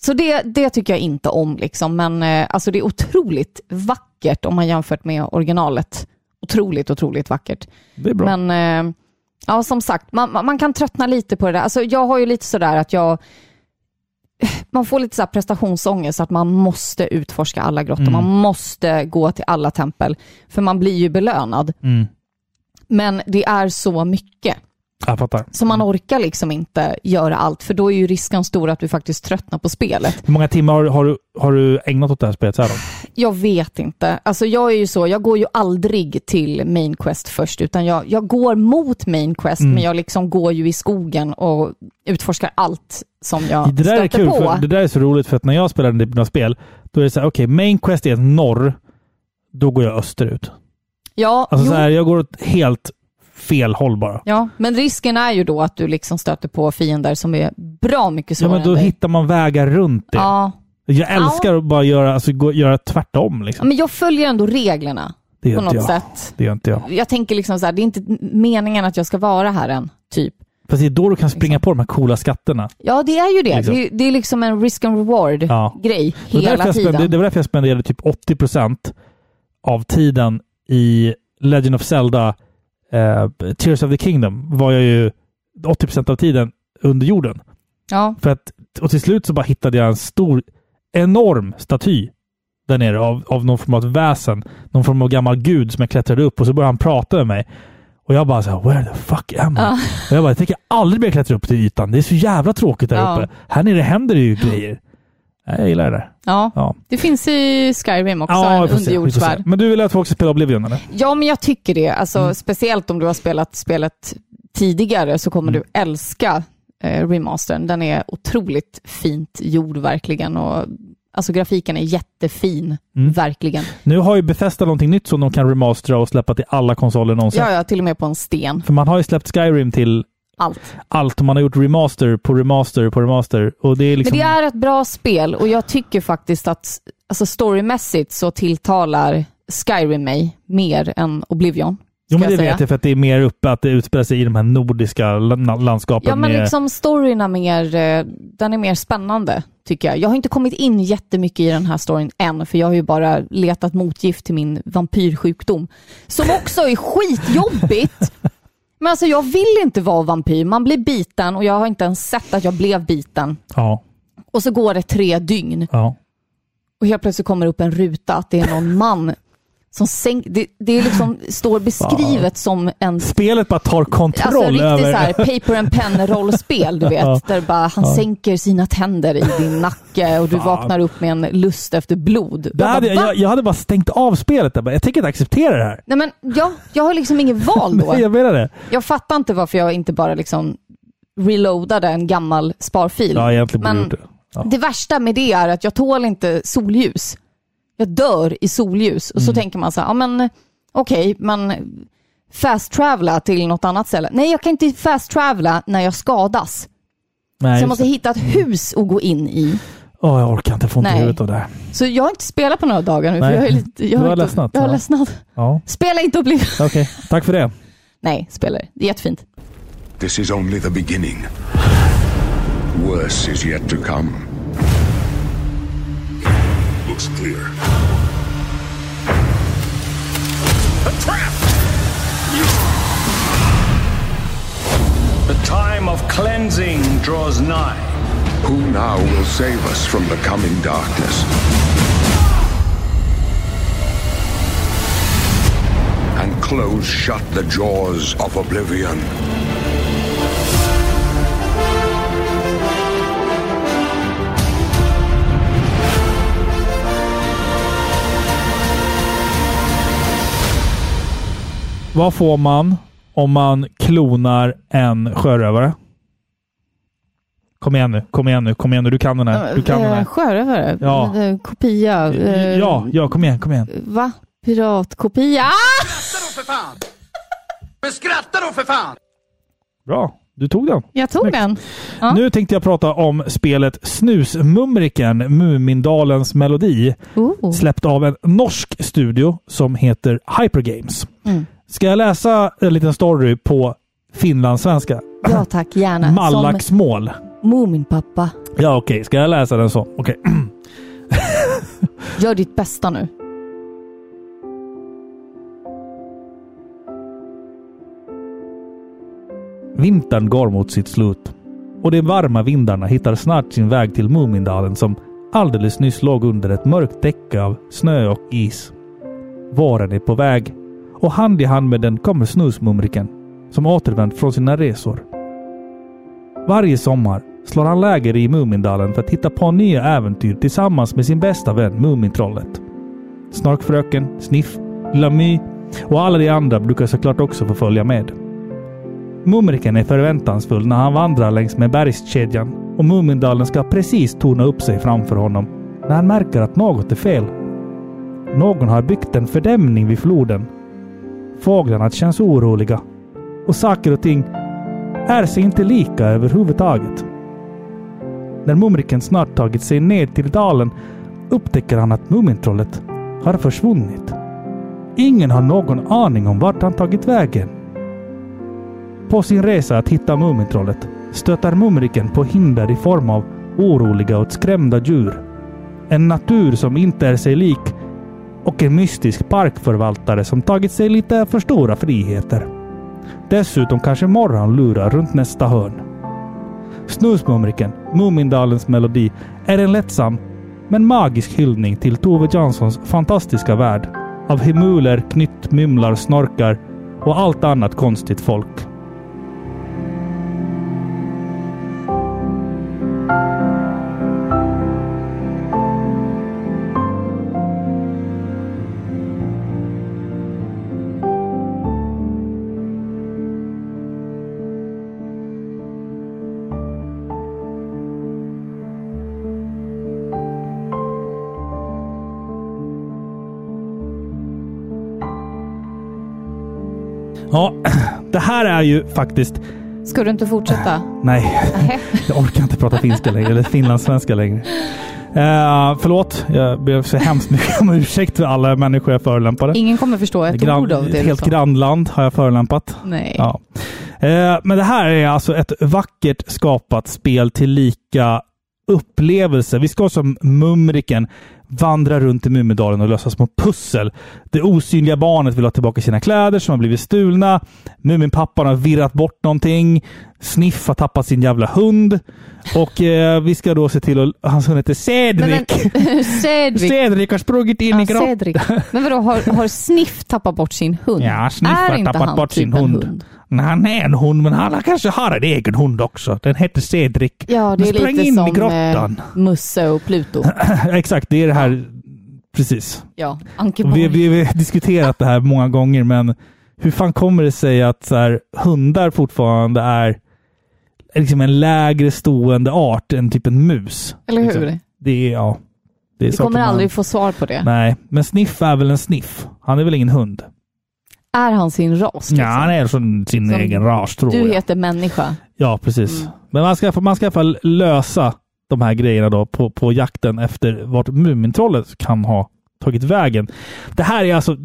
Så det, det tycker jag inte om liksom. Men eh, alltså det är otroligt vackert om man jämfört med originalet. Otroligt, otroligt vackert. Det är bra. Men eh, ja, som sagt, man, man kan tröttna lite på det där. Alltså, jag har ju lite sådär att jag man får lite så här prestationsångest så att man måste utforska alla grottor. Mm. Man måste gå till alla tempel, för man blir ju belönad. Mm. Men det är så mycket, Jag fattar. så man orkar liksom inte göra allt, för då är ju risken stor att du faktiskt tröttnar på spelet. Hur många timmar har, har, du, har du ägnat åt det här spelet så här långt? Jag vet inte. Alltså jag är ju så, jag går ju aldrig till Main Quest först, utan jag, jag går mot Main Quest, Mm. men jag liksom går ju i skogen och utforskar allt som jag Det där är stöter kul, på. för det där är så roligt för att när jag spelar den typen av spel, då är det så här, okej, main quest är norr, då går jag österut. Ja, Alltså jo. så här, jag går helt fel håll bara. Ja, men risken är ju då att du liksom stöter på fiender som är bra mycket Ja, svårare men då än dig. hittar man vägar runt det. Ja. Jag älskar att bara göra, alltså, gå, göra tvärtom. ja, Liksom. men jag följer ändå reglerna Det gör på inte något jag. sätt. Det gör inte jag. Jag tänker liksom så här, det är inte meningen att jag ska vara här än, typ. Fast det är då du kan springa på de här coola skatterna. Ja, det är ju det. Liksom. Det, är, det är liksom en risk and Ja. reward-grej Det var, därför hela jag tiden. spenderade, det var därför jag spenderade typ 80% av tiden i Legend of Zelda eh, Tears of the Kingdom var jag ju 80% av tiden under jorden. Ja, För att, och till slut så bara hittade jag en stor, enorm staty där nere av, av någon form av väsen. Någon form av gammal gud som jag klättrade upp och så började han prata med mig. Och jag bara så här, where the fuck am I? Ja. Och jag bara, jag tänker aldrig mer klättra upp till ytan. Det är så jävla tråkigt där Ja. uppe. Här nere händer det ju grejer. Jag gillar det där. ja. Ja. Det finns i Skyrim också, Ja, en underjordsvärld. Men du vill att folk ska spela Oblivion eller? Ja, men jag tycker det. Alltså, Mm. Speciellt om du har spelat spelet tidigare så kommer Mm. du älska eh, remastern. Den är otroligt fint gjord verkligen. Och, alltså grafiken är jättefin, Mm. verkligen. Nu har ju Bethesda någonting nytt som de kan remastera och släppa till alla konsoler någonsin. Ja, ja, till och med på en sten. För man har ju släppt Skyrim till Allt. allt man har gjort remaster på remaster på remaster. Och det är liksom... Men det är ett bra spel och jag tycker faktiskt att alltså storymässigt så tilltalar Skyrim mig mer än Oblivion. Jo, men det jag vet jag för att det är mer uppe, att det utspelar sig i de här nordiska la- landskapen. Ja, men med... liksom storyn är mer, eh, den är mer spännande, tycker jag. Jag har inte kommit in jättemycket i den här storyn än, för jag har ju bara letat motgift till min vampyrsjukdom, som också är skitjobbigt. Men alltså jag vill inte vara vampyr. Man blir biten och jag har inte ens sett att jag blev biten. Ja, Och så går det tre dygn ja. och helt plötsligt kommer upp en ruta att det är någon man som sänk, det, det är liksom, står beskrivet som en Spelet bara tar kontroll Alltså riktigt över... så här paper and pen rollspel, du vet. Ja. Där bara han sänker sina tänder i din nacke och du Fan. vaknar upp med en lust efter blod. Jag hade, bara, jag, jag, hade bara stängt av spelet. Där. Jag tänker inte acceptera det här. Nej men jag, jag har liksom inget val då. Nej, jag menar det. Jag fattar inte varför jag inte bara liksom reloadade en gammal sparfil. Ja, egentligen borde Men- det. Ja. Det värsta med det är att jag tål inte solljus. Jag dör i solljus. Och så Mm. tänker man så här, ja men okej, men fast travela till något annat ställe. Nej, jag kan inte fast travela när jag skadas. Nej, Så jag måste det. hitta ett hus att gå in i. Åh, jag orkar inte få ont i Nej. huvudet av det. Så jag har inte spelat på några dagar nu. För Nej. jag är lite, jag Du har inte, ledsnat, Jag har ja. ledsnat. Ja, Spela inte Oblivion. okej. Tack för det. Nej, spela det. Det är jättefint. This is only the beginning. Worse is yet to come. Looks clear. A trap! The time of cleansing draws nigh. Who now will save us from the coming darkness? And close shut the jaws of oblivion. Vad får man om man klonar en sjörövare? Kom igen nu, kom igen nu, kom igen nu. Du kan den här. Du kan den Eh, här. Sjörövare? Ja. Eh, Kopia? eh, Ja, ja, kom igen, kom igen. Va? Piratkopia? Ah! Men skratta då för fan! Bra, du tog den. Jag tog Snyggt. den. Ja. Nu tänkte jag prata om spelet Snusmumriken, Mumindalens melodi. Oh. Släppt av en norsk studio som heter Hypergames. Mm. Ska jag läsa en liten story på finlandssvenska? Ja tack, gärna. Mallagsmål. Som Muminpappa. Ja, okej. Ska jag läsa den så? Okej. Gör ditt bästa nu. Vintern går mot sitt slut. Och de varma vindarna hittar snart sin väg till Mumindalen som alldeles nyss låg under ett mörkt täcke av snö och is. Våren är på väg och hand i hand med den kommer Snusmumriken som återvänt från sina resor. Varje sommar slår han läger i Mumindalen för att hitta på nya äventyr tillsammans med sin bästa vän Mumintrollet. Snorkfröken, Sniff, Lilla My och alla de andra brukar såklart också få följa med. Mumriken är förväntansfull när han vandrar längs med bergskedjan och Mumindalen ska precis torna upp sig framför honom när han märker att något är fel. Någon har byggt en fördämning vid floden. Fåglarna känns oroliga och saker och ting är sig inte lika överhuvudtaget. När Mumriken snart tagit sig ner till dalen upptäcker han att Mumintrollet har försvunnit. Ingen har någon aning om vart han tagit vägen. På sin resa att hitta Mumintrollet stöter Mumriken på hinder i form av oroliga och skrämda djur. En natur som inte är sig lik och en mystisk parkförvaltare som tagit sig lite för stora friheter. Dessutom kanske morgon lurar runt nästa hörn. Snusmumriken, Mumindalens melodi, är en lättsam men magisk hyllning till Tove Janssons fantastiska värld av hemuler, knytt, mymlar, snorkar och allt annat konstigt folk. Här är ju faktiskt... Ska du inte fortsätta? Nej, Nähä. jag orkar inte prata finska längre, eller finlandssvenska längre. Uh, förlåt, jag ber så hemskt mycket om ursäkt för alla människor jag förolämpade. Ingen kommer förstå ett Gran- ord av det. ett helt sa. grannland har jag förolämpat. Nej. Ja. Eh, men det här är alltså ett vackert skapat spel till lika upplevelse. Vi ska som Mumriken vandra runt i Mumindalen och lösa små pussel. Det osynliga barnet vill ha tillbaka sina kläder som har blivit stulna. Muminpappan har virrat bort någonting. Sniff har tappat sin jävla hund. Och eh, vi ska då se till att... Hans hund heter Cedric. Men, Cedric. Cedric har sprungit in i Ja, grottan. Cedric. Men vadå, har, har Sniff tappat bort sin hund? Ja, Sniff är har tappat bort sin typ en hund. Nej, han är en hund, men han kanske har en egen hund också. Den heter Cedric. Ja, det är lite in i som grottan. eh, Musse och Pluto. Exakt, det är det här. Precis. Ja. Vi, vi, vi har diskuterat det här många gånger, men hur fan kommer det sig att så här, hundar fortfarande är liksom en lägre stående art än typ en mus? Eller hur? Liksom. Det är, ja. Det är Vi kommer man- aldrig få svar på det. Nej, men Sniff är väl en Sniff? Han är väl ingen hund? Är han sin ras? liksom? Ja, han är som sin Som egen ras, tror Du jag. heter människa. Ja, precis. Mm. Men man ska, man ska i alla fall lösa de här grejerna då på, på jakten efter vart Mumintrollet kan ha tagit vägen. Det här är alltså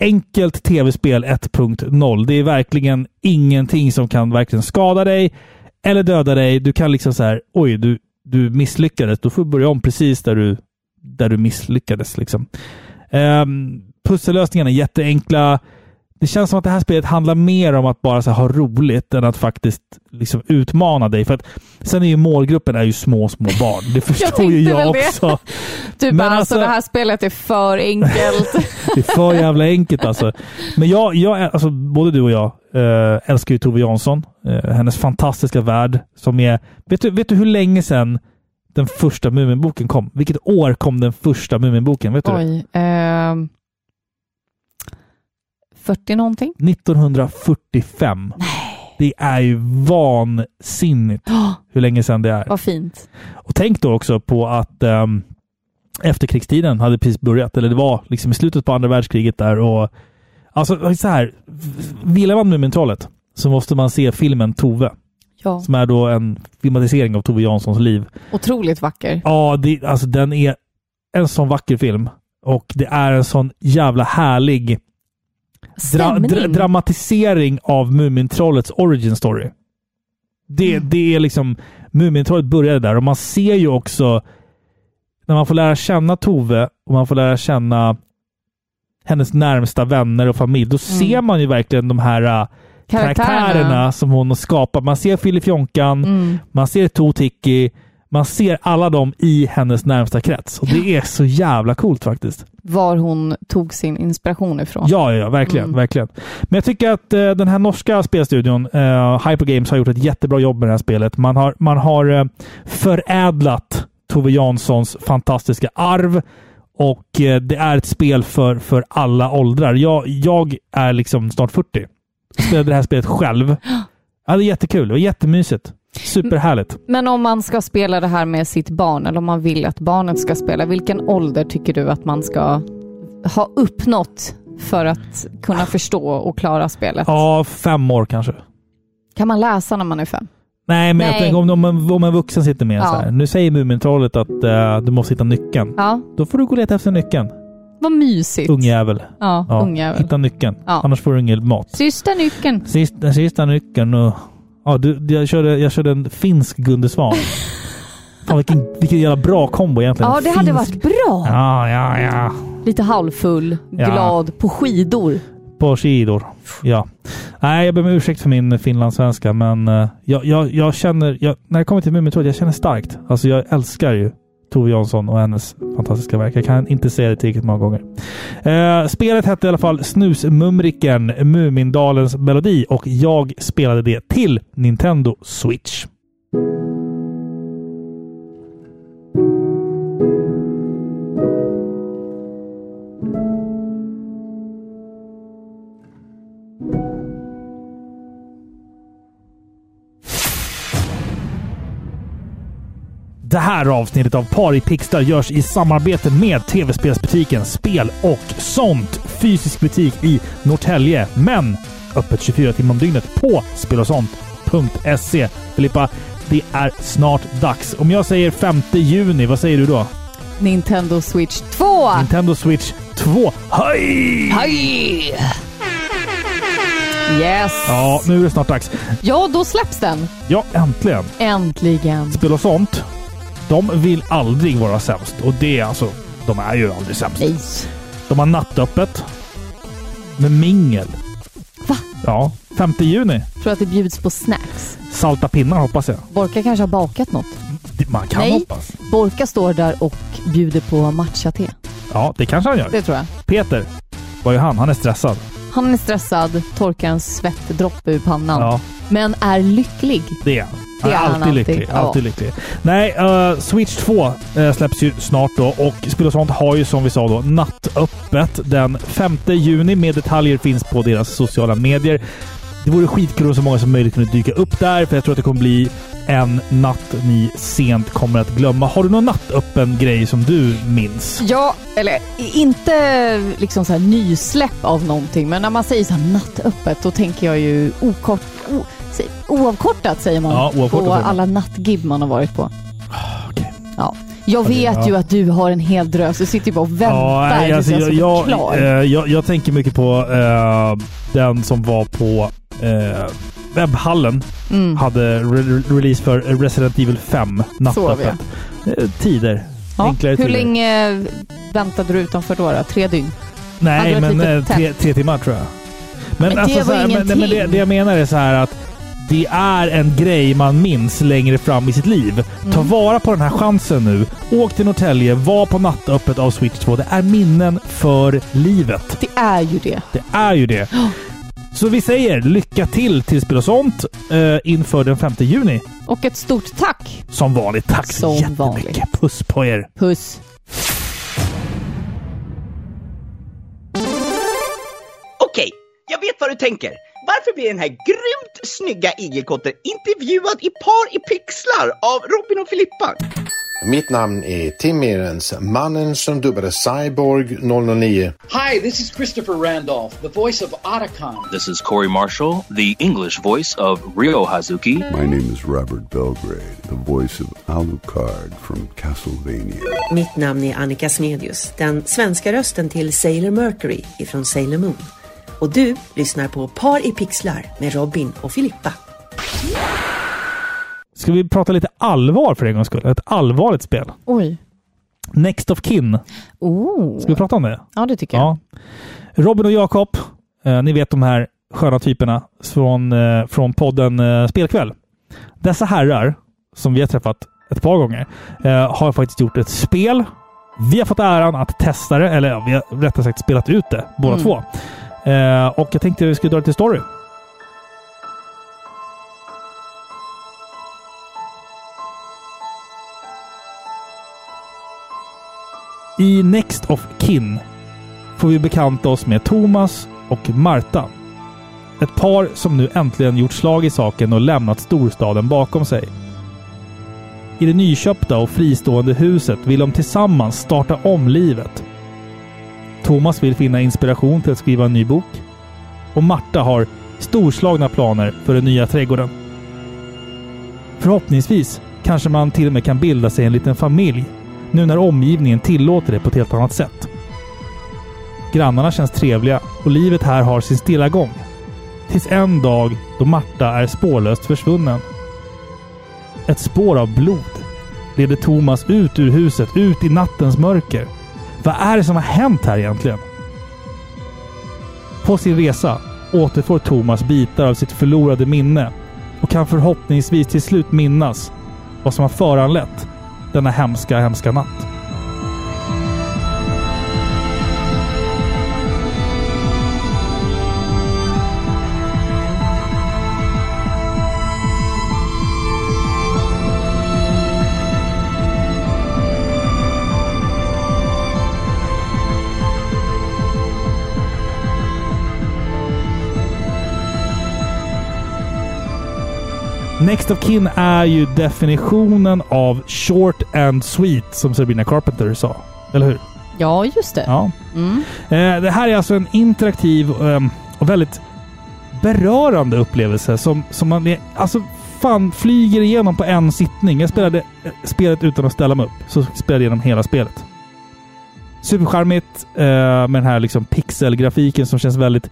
enkelt tv-spel 1.0. Det är verkligen ingenting som kan verkligen skada dig eller döda dig. Du kan liksom så här, oj, du, du misslyckades. Då får du börja om precis där du, där du misslyckades. Liksom. Um, pussellösningarna är jätteenkla. Det känns som att det här spelet handlar mer om att bara så här, ha roligt än att faktiskt liksom, utmana dig. För att Sen är ju målgruppen är ju små, små barn. Det förstår ju jag också. Typ Men alltså, alltså- det här spelet är för enkelt. Det är för jävla enkelt alltså. Men jag, jag alltså, både du och jag eh, älskar ju Tove Jansson. Eh, hennes fantastiska värld. Som är, vet, du, vet du hur länge sedan den första Muminboken kom? Vilket år kom den första Muminboken? Vet du det? Oj. Ehm, 40 någonting? 1945. Det är ju vansinnigt hur länge sedan det är. Vad fint. Och tänk då också på att um, efterkrigstiden hade precis börjat, eller det var liksom i slutet på andra världskriget där. och Alltså så här, gillar man Mumintrollet så måste man se filmen Tove. Ja. Som är då en filmatisering av Tove Janssons liv. Otroligt vacker. Ja, det, alltså den är en sån vacker film. Och det är en sån jävla härlig dra, dra, dramatisering av Mumintrollets origin story. Det, mm. det är liksom... Mumintrollet började där och man ser ju också när man får lära känna Tove och man får lära känna hennes närmsta vänner och familj, då mm. ser man ju verkligen de här uh, karaktärerna. karaktärerna som hon har skapat. Man ser Filifjonkan, mm. man ser Totiki, man ser alla dem i hennes närmsta krets. Och det är så jävla coolt faktiskt. Var hon tog sin inspiration ifrån. Ja, ja, verkligen. Mm. verkligen. Men jag tycker att uh, den här norska spelstudion, uh, Hyper Games, har gjort ett jättebra jobb med det här spelet. Man har, man har uh, förädlat Tove Janssons fantastiska arv och uh, det är ett spel för, för alla åldrar. Jag, jag är liksom snart 40. Jag spelade det här spelet själv. Ja, det är jättekul. Var jättemysigt. Superhärligt. Men om man ska spela det här med sitt barn, eller om man vill att barnet ska spela, vilken ålder tycker du att man ska ha uppnått för att kunna förstå och klara spelet? Ja, fem år kanske. Kan man läsa när man är fem? Nej, men Nej. jag tänker om, om, en, om en vuxen sitter med ja. så här. Nu säger Mumintrollet att uh, du måste hitta nyckeln. Ja. Då får du gå och leta efter nyckeln. Vad mysigt. Ungjävel. Ja, ja. ungjävel. Hitta nyckeln. Ja. Annars får du ingen mat. Sista nyckeln. Sista, den sista nyckeln och Ja, du, jag, körde, jag körde en finsk Gunde Svan. Fan vilken, vilken jävla bra kombo egentligen. Ja, det finsk. hade varit bra. Ja, ja, ja. Lite halvfull, glad, ja. på skidor. På skidor, ja. Nej, jag ber om ursäkt för min finlandssvenska, men uh, jag, jag, jag känner, jag, när det kommer till Mumintrollet, jag känner starkt. Alltså jag älskar ju Tove Jansson och hennes fantastiska verk. Jag kan inte säga det tillräckligt många gånger. Eh, spelet hette i alla fall Snusmumriken Mumindalens melodi och jag spelade det till Nintendo Switch. Det här avsnittet av Par i Pixlar görs i samarbete med tv-spelsbutiken Spel och sånt. Fysisk butik i Norrtälje, men öppet 24 timmar om dygnet på spelosont.se. Filippa, det är snart dags. Om jag säger 5 juni, vad säger du då? Nintendo Switch 2! Nintendo Switch 2. Hej! Hej! Yes! Ja, nu är det snart dags. Ja, då släpps den. Ja, äntligen. Äntligen. Spel och sånt de vill aldrig vara sämst. Och det är alltså... De är ju aldrig sämst. Nej. De har nattöppet. Med mingel. Va? Ja. 5 juni. Tror att det bjuds på snacks? Salta pinnar hoppas jag. Borka kanske har bakat något? Man kan Nej. hoppas. Borka står där och bjuder på matcha-te. Ja, det kanske han gör. Det tror jag. Peter, vad är han? Han är stressad. Han är stressad, torkar en svettdroppe ur pannan. Ja. Men är lycklig. Det är han. Han är alltid, alltid lycklig. Ja. Alltid lycklig. Nej, uh, Switch 2 uh, eh, släpps ju snart då och Spel och sånt har ju som vi sa då nattöppet den 5 juni. Med detaljer finns på deras sociala medier. Det vore skitkul om så många som möjligt kunde dyka upp där, för jag tror att det kommer bli en natt ni sent kommer att glömma. Har du någon nattöppen grej som du minns? Ja, eller inte liksom så här nysläpp av någonting, men när man säger så här nattöppet, då tänker jag ju okort, o, oavkortat säger man ja, oavkortat på alla nattgib man har varit på. Ah, okay. Ja. Jag vet ja. ju att du har en hel drös. Du sitter ju bara och väntar ja, alltså, jag, jag, jag, äh, jag, jag, tänker mycket på äh, den som var på äh, webbhallen. Mm. Hade re release för Resident Evil 5 nattöppet. Tider. Ja. Enklare Hur tider. länge väntade du utanför då? då? Tre dygn? Nej, men tre, tre, timmar tror jag. Men, men alltså, det var här, men, men det, det jag menar är så här att det är en grej man minns längre fram i sitt liv. Mm. Ta vara på den här chansen nu. Åk till Norrtälje, var på nattöppet av Switch 2. Det är minnen för livet. Det är ju det. Det är ju det. Så vi säger lycka till till Spel och sånt eh, inför den 5 juni. Och ett stort tack! Som vanligt. Tack så Som jättemycket. Vanligt. Puss på er! Puss! Okej, Jag vet vad du tänker. Varför blir den här grymt snygga igelkotten intervjuad i par i pixlar av Robin och Filippa? Mitt namn är Tim Mehrens, mannen som dubbade Cyborg 009. Hi, this is Christopher Randolph, the voice of Otacon. This is Corey Marshall, the English voice of Ryo Hazuki. My name is Robert Belgrade, the voice of Alucard from Castlevania. Mitt namn är Annika Smedius, den svenska rösten till Sailor Mercury ifrån Sailor Moon. Och du lyssnar på Par i pixlar med Robin och Filippa. Ska vi prata lite allvar för en gångs skull? Ett allvarligt spel. Oj. Next of Kin. Oh. Ska vi prata om det? Ja, det tycker jag. Ja. Robin och Jakob, eh, ni vet de här sköna typerna från, eh, från podden eh, Spelkväll. Dessa herrar, som vi har träffat ett par gånger, eh, har faktiskt gjort ett spel. Vi har fått äran att testa det, eller ja, vi har rättare sagt spelat ut det, båda Mm. två. Eh, och jag tänkte att vi skulle dra lite story. I Next of Kin får vi bekanta oss med Thomas och Marta. Ett par som nu äntligen gjort slag i saken och lämnat storstaden bakom sig. I det nyköpta och fristående huset vill de tillsammans starta om livet. Thomas vill finna inspiration till att skriva en ny bok. Och Marta har storslagna planer för den nya trädgården. Förhoppningsvis kanske man till och med kan bilda sig en liten familj nu när omgivningen tillåter det på ett helt annat sätt. Grannarna känns trevliga och livet här har sin stilla gång. Tills en dag då Marta är spårlöst försvunnen. Ett spår av blod leder Thomas ut ur huset, ut i nattens mörker. Vad är det som har hänt här egentligen? På sin resa återfår Thomas bitar av sitt förlorade minne och kan förhoppningsvis till slut minnas vad som har föranlett denna hemska, hemska natt. Next of Kin är ju definitionen av short and sweet, som Sabrina Carpenter sa. Eller hur? Ja, just det. Ja. Mm. Eh, det här är alltså en interaktiv ehm, och väldigt berörande upplevelse som, som man alltså fan flyger igenom på en sittning. Jag spelade eh, spelet utan att ställa mig upp. Så spelade jag igenom hela spelet. Supercharmigt eh, med den här liksom pixelgrafiken som känns väldigt...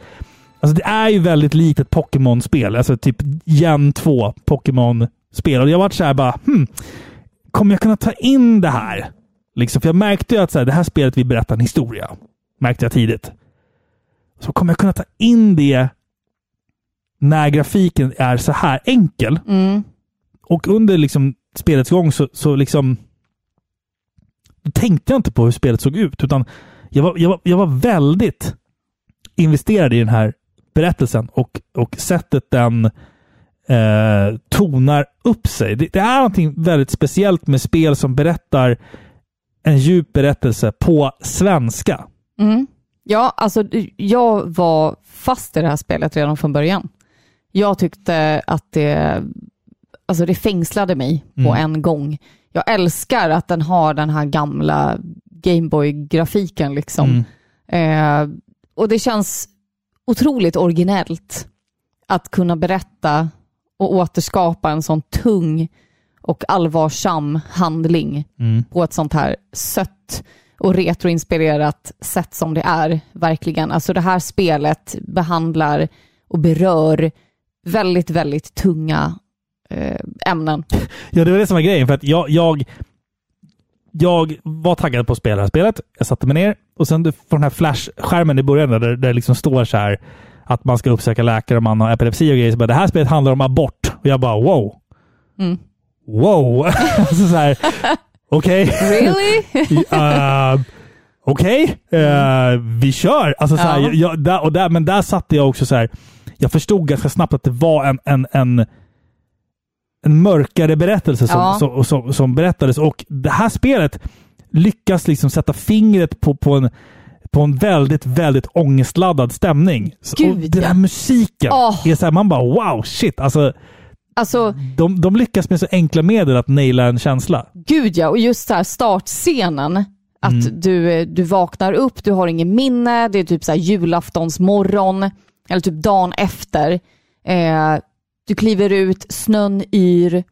Alltså det är ju väldigt likt ett Pokémon-spel. Alltså typ Gen 2 Pokémon-spel. Och jag varit så här bara, hmm, kommer jag kunna ta in det här? Liksom, för jag märkte ju att så här, det här spelet vill berätta en historia. Märkte jag tidigt. Så kommer jag kunna ta in det när grafiken är så här enkel. Mm. Och under liksom spelets gång så, så liksom tänkte jag inte på hur spelet såg ut. Utan jag var, jag var, jag var väldigt investerad i den här berättelsen och, och sättet den eh, tonar upp sig. Det, det är någonting väldigt speciellt med spel som berättar en djup berättelse på svenska. Mm. Ja, alltså jag var fast i det här spelet redan från början. Jag tyckte att det, alltså det fängslade mig på Mm. en gång. Jag älskar att den har den här gamla Gameboy-grafiken liksom. Mm. Eh, och det känns otroligt originellt att kunna berätta och återskapa en sån tung och allvarsam handling Mm. på ett sånt här sött och retroinspirerat sätt som det är, verkligen. Alltså det här spelet behandlar och berör väldigt, väldigt tunga eh, ämnen. Ja, det var det som var grejen. För att jag, jag, jag var taggad på att spela det här spelet. Jag satte mig ner och sen får den här flashskärmen i början där där det liksom står så här att man ska uppsöka läkare om man har epilepsi och grejer. Så bara, det här spelet handlar om abort. Och jag bara wow. Mm. Wow! alltså så här, okej. Really? uh, Okej, eh, vi kör! Alltså, så här, Ja. jag, där, och där, men där satte jag också så här. Jag förstod ganska snabbt att det var en, en, en, en mörkare berättelse som, Ja. som, som, som berättades. Och det här spelet lyckas liksom sätta fingret på, på, en, på en väldigt, väldigt ångestladdad stämning. Så- och Gud, den här ja. musiken Åh. är så här, man bara wow, shit. Alltså, Alltså, de, de lyckas med så enkla medel att naila en känsla. gud ja. Och just så här startscenen. Att Mm. du, du vaknar upp, du har ingen minne, det är typ så här julaftonsmorgon. Eller typ dagen efter. Eh, du kliver ut, snön yr.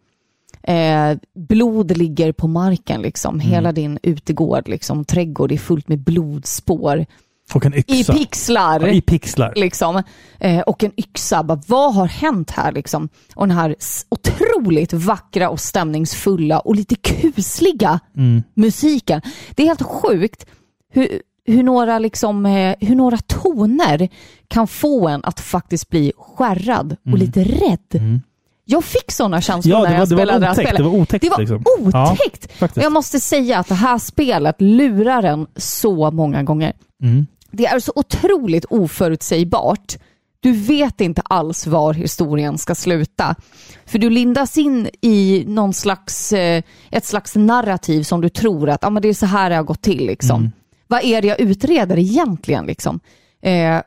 Eh, blod ligger på marken liksom. Mm. Hela din utegård, liksom, trädgård är fullt med blodspår. Och en I yxa. pixlar. Ja, I pixlar. liksom. Eh, och en yxa. Bara, vad har hänt här? Liksom? Och den här otroligt vackra och stämningsfulla och lite kusliga Mm. musiken. Det är helt sjukt hur, hur, några, liksom, eh, hur några toner kan få en att faktiskt bli skärrad och Mm. lite rädd. Jag fick sådana känslor Ja, när var- jag spelade det här spelet. Det var otäckt, Det var liksom. Ja, otäckt! och jag måste säga att det här spelet lurar en så många gånger. Mm. Det är så otroligt oförutsägbart. Du vet inte alls var historien ska sluta. För du lindas in i någon slags, eh, ett slags narrativ som du tror att ah, men det är så här det har gått till. Liksom. Vad är det jag utreder egentligen? Liksom? Eh,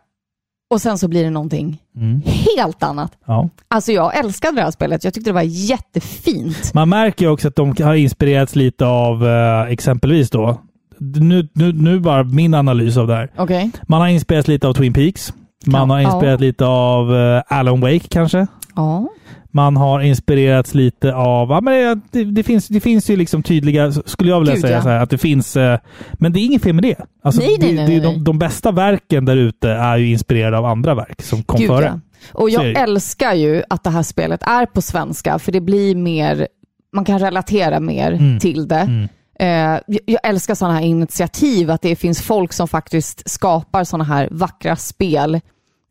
och sen så blir det någonting Mm. helt annat. Ja. Alltså jag älskade det här spelet. Jag tyckte det var jättefint. Man märker ju också att de har inspirerats lite av eh, exempelvis då, nu, nu, nu bara min analys av det här. Okej. Man har inspirerats lite av Twin Peaks. Man Ja. har inspirerat lite av eh, Alan Wake kanske. Ja. Man har inspirerats lite av, ja, men det, det, det, finns, det finns ju liksom tydliga, skulle jag vilja Gud, säga ja. här, att det finns, eh, men det är inget fel med det. Alltså, Nej, nej, det, nej, det, nej. De, de bästa verken där ute är ju inspirerade av andra verk som kom Gud, före. ja. Och jag det. älskar ju att det här spelet är på svenska, för det blir mer, man kan relatera mer Mm. till det. Mm. Eh, jag älskar sådana här initiativ, att det finns folk som faktiskt skapar sådana här vackra spel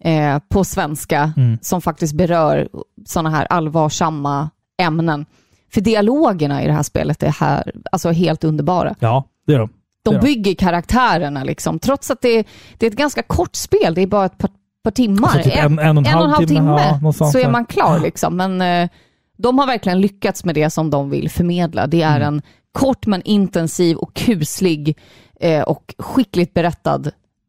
eh, på svenska, Mm. som faktiskt berör sådana här allvarsamma ämnen. För dialogerna i det här spelet är här, alltså helt underbara. Ja, det är de. De är bygger karaktärerna, liksom. trots att det, det är ett ganska kort spel. Det är bara ett par, par timmar. Alltså typ en- en och en halv timme, ja, någonstans så är man klar. Liksom. Men eh, de har verkligen lyckats med det som de vill förmedla. Det är Mm. en kort men intensiv och kuslig eh, och skickligt berättad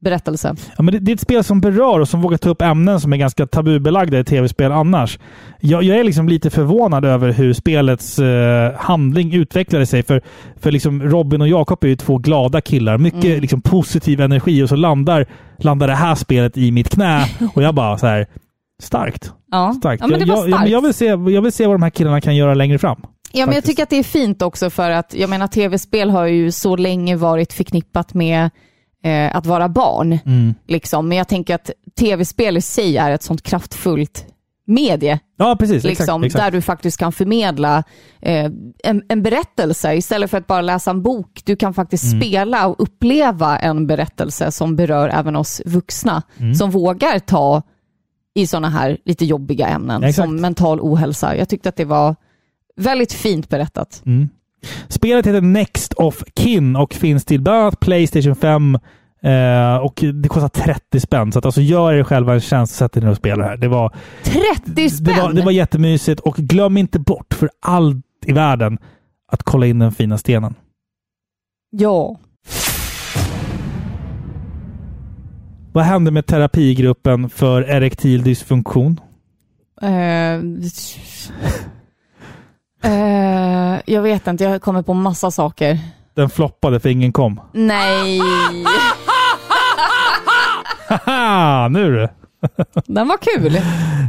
berättelse. Ja, men det, det är ett spel som berör och som vågar ta upp ämnen som är ganska tabubelagda i tv-spel annars. Jag, jag är liksom lite förvånad över hur spelets eh, handling utvecklade sig. För, för liksom Robin och Jakob är ju två glada killar. Mycket Mm. liksom, positiv energi och så landar, landar det här spelet i mitt knä och jag bara så här starkt. Ja, starkt. ja men det var jag, jag, starkt. jag, vill se, jag vill se vad de här killarna kan göra längre fram. Ja, men jag tycker att det är fint också för att, jag menar tv-spel har ju så länge varit förknippat med eh, att vara barn. Mm. Liksom. Men jag tänker att tv-spel i sig är ett sånt kraftfullt medie. Ja, precis. Liksom, exakt, exakt. Där du faktiskt kan förmedla eh, en, en berättelse istället för att bara läsa en bok. Du kan faktiskt Mm. spela och uppleva en berättelse som berör även oss vuxna. Mm. Som vågar ta i sådana här lite jobbiga ämnen Exakt. som mental ohälsa. Jag tyckte att det var väldigt fint berättat. Mm. Spelet heter Next of Kin och finns till bland annat Playstation 5 eh, och det kostar 30 spänn. Så att alltså gör er själva en tjänst och sätt er ner och spela det här. Det var, 30 spänn! det, var, det var jättemysigt och glöm inte bort för allt i världen att kolla in den fina stenen. Ja. Vad hände med terapigruppen för erektil dysfunktion? Eh, eh, jag vet inte, jag kommer på massa saker. Den floppade för ingen kom. Nej, Haha, nu du! den var kul.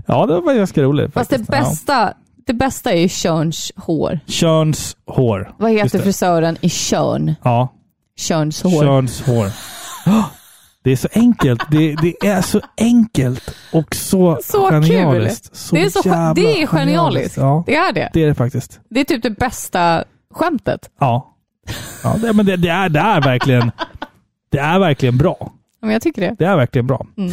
Ja, det var ganska roligt. Fast det bästa, det bästa är ju Körns hår. Ja. Körns hår. Vad heter frisören i Körn? Ja, Körns hår. Körns hår. Det är så enkelt. Det, det är så enkelt och så, Så genialiskt. kul! Så det är, så, jävla det är genialiskt. Ja, Det är det. det är det faktiskt. Det är typ det bästa skämtet. Ja. ja det, men det, det, är, det är verkligen det är verkligen bra. Men jag tycker det. Det är verkligen bra. Mm.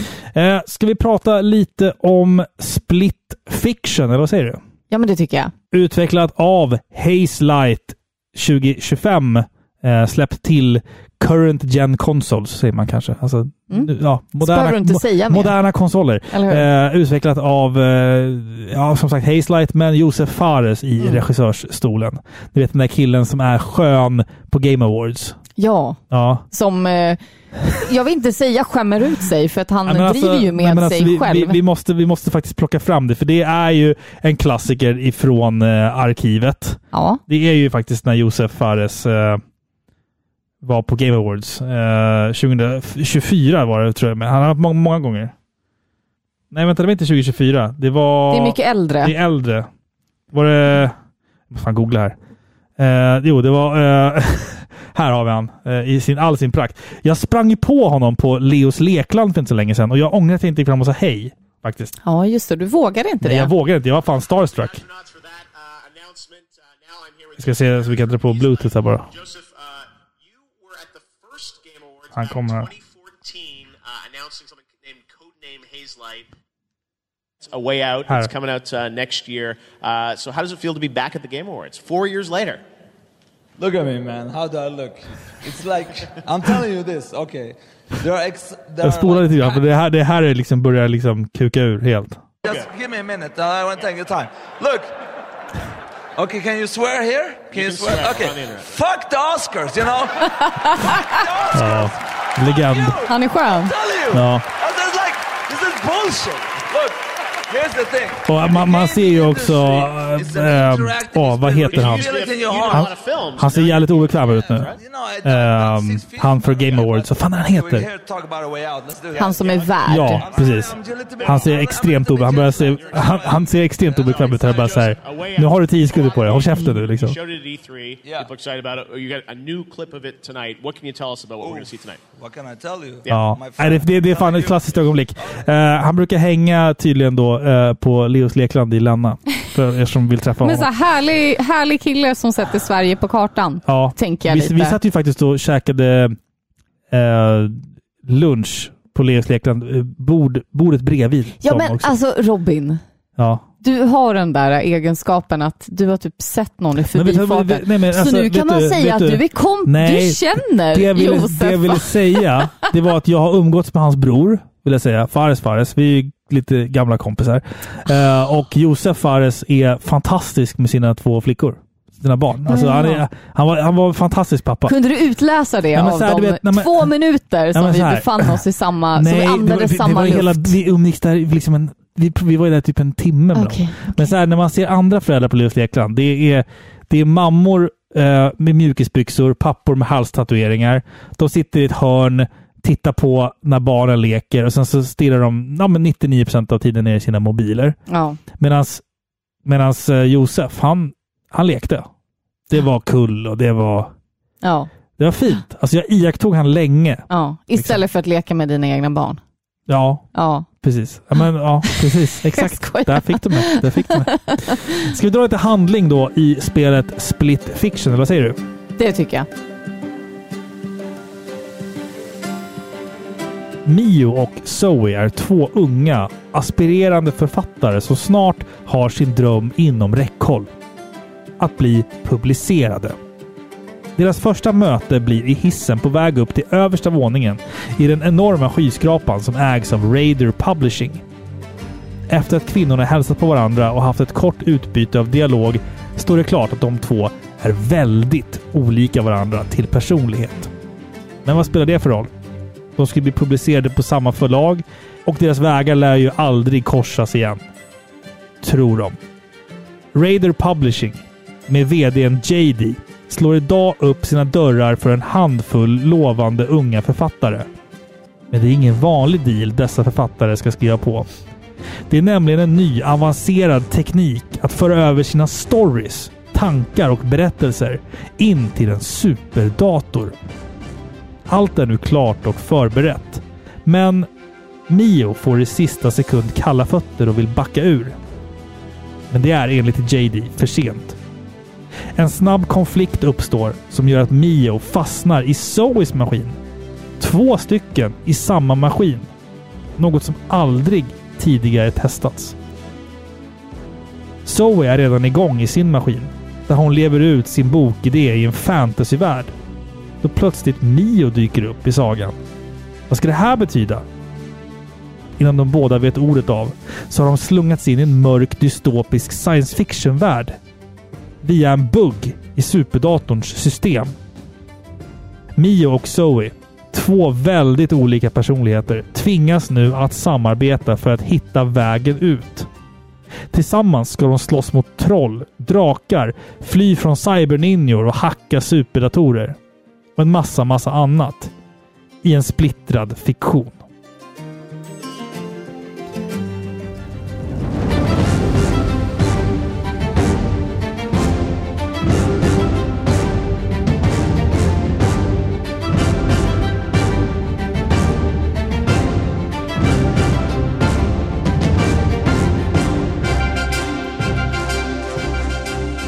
Eh, ska vi prata lite om Split Fiction, eller vad säger du? Ja, men det tycker jag. Utvecklat av Haze Light 2025. Eh, släppt till Current Gen Consoles, säger man kanske. Alltså, Mm. ja, moderna, inte mo- säga mer. moderna konsoler. Eh, utvecklat av, eh, ja, som sagt, Haze Light, men Josef Fares i Mm. regissörsstolen. Du vet den där killen som är skön på Game Awards. Ja, Ja. som... Eh, jag vill inte säga skämmer ut sig för att han men alltså- driver ju med nej, alltså, sig vi, själv. Vi, vi, måste, vi måste faktiskt plocka fram det, för det är ju en klassiker ifrån eh, arkivet. Ja. Det är ju faktiskt när Josef Fares eh, var på Game Awards. Eh, 2024 var det tror jag, men han har haft många, många gånger. Nej, vänta, det var inte 2024. Det var... Det är mycket äldre. Det är äldre. Var det... Jag måste fan googla här. Eh, jo, det var... Eh, här har vi han eh, i sin, all sin prakt. Jag sprang ju på honom på Leos lekland för inte så länge sedan och jag ångrar att jag inte gick fram och sa hej. Faktiskt. Ja, just det. Du vågade inte Nej, det. jag vågade inte. Jag var fan starstruck. Jag ska se så vi kan dra på bluetooth här bara. Han kommer här. a way out. Här. It's coming out uh, next year. Uh, so, how does it feel to be back at the Game Awards four years later? Look at me, man. How do I look? It's like I'm telling you this. Okay, there are ex. There Jag spolar lite grann för det här, det här är liksom, börjar liksom kuka ur helt. Just give me a minute. I want to take your time. Look. Okay, can you swear here? Can you, can swear? swear Okay. the. Fuck the Oscars, you know. Ja, legend. Han är skön. tell you. Ja. Like, this is bullshit. Och man, man ser ju också... Äh, åh, vad heter han? Han, han ser jävligt obekväm ut nu. Ehm, han för Game Awards. Vad fan är han heter? Han som är värd. Ja, precis. Han ser extremt obekväm han, börjar se, han, han ser extremt obekväm ut. här. bara så här, nu har du tio sekunder på dig. Håll käften nu liksom. You showed it at E3. People excited about it. You got a new clip of it tonight. What can you tell us about what we're going to see tonight? What can I tell you? Ja, Nej, det, det, det är fan ett klassiskt ögonblick. Eh, han brukar hänga tydligen då eh, på Leos lekland i Länna. För er som vill träffa Men så honom. här, härlig, härlig kille som sätter Sverige på kartan. Ja, Tänker jag vi, lite. vi satt ju faktiskt och käkade eh, lunch på Leos lekland. Eh, Bord, bordet bredvid. Ja men också. alltså Robin. Ja. Du har den där egenskapen att du har typ sett någon i förbifarten. nej, men så alltså, nu kan man du- säga att du- är komp... Nej, du känner det jag, ville, Josef. det jag ville säga, det var att jag har umgåtts med hans bror, vill jag säga. Fares Fares. Vi lite gamla kompisar. Eh, och Josef Fares är fantastisk med sina två flickor. Sina barn. Alltså, Ja. han, är, han, var, han var en fantastisk pappa. Kunde du utläsa det Ja, av här, de vet, nej, men- två minuter som men vi befann oss i samma... som vi andades samma det var luft? hela, vi umgicks där liksom en, vi, vi var ju där typ en timme med Okej, dem. Men så här, när man ser andra föräldrar på Leos lekland, det är, det är mammor eh, med mjukisbyxor, pappor med halstatueringar. De sitter i ett hörn, tittar på när barnen leker och sen så stirrar de ja, men 99% av tiden ner i sina mobiler. Ja. Medan eh, Josef, han, han lekte. Det var kull och det var, Ja. det var fint. Alltså jag iakttog han länge. ja. Istället för att leka med dina egna barn. Ja, Ja. Precis. Ja, men, ja, precis. Exakt. Där fick du mig. Där fick du mig. Ska vi dra lite handling då i spelet Split Fiction, eller vad säger du? Det tycker jag. Mio och Zoe är två unga, aspirerande författare som snart har sin dröm inom räckhåll. Att bli publicerade. Deras första möte blir i hissen på väg upp till översta våningen i den enorma skyskrapan som ägs av Raider Publishing. Efter att kvinnorna hälsat på varandra och haft ett kort utbyte av dialog står det klart att de två är väldigt olika varandra till personlighet. Men vad spelar det för roll? De skulle bli publicerade på samma förlag och deras vägar lär ju aldrig korsas igen. Tror de. Raider Publishing med VDn JD slår idag upp sina dörrar för en handfull lovande unga författare. Men det är ingen vanlig deal dessa författare ska skriva på. Det är nämligen en ny avancerad teknik att föra över sina stories, tankar och berättelser in till en superdator. Allt är nu klart och förberett. Men Mio får i sista sekund kalla fötter och vill backa ur. Men det är enligt JD för sent. En snabb konflikt uppstår som gör att Mio fastnar i Zoes maskin. Två stycken i samma maskin. Något som aldrig tidigare testats. Zoe är redan igång i sin maskin, där hon lever ut sin bokidé i en fantasyvärld. Då plötsligt Mio dyker upp i sagan. Vad ska det här betyda? Innan de båda vet ordet av så har de slungats in i en mörk dystopisk science fiction-värld. Via en bugg i superdatorns system. Mio och Zoe, två väldigt olika personligheter, tvingas nu att samarbeta för att hitta vägen ut. Tillsammans ska de slåss mot troll, drakar, fly från cyberninjor och hacka superdatorer. Och en massa, massa annat. I en splittrad fiktion.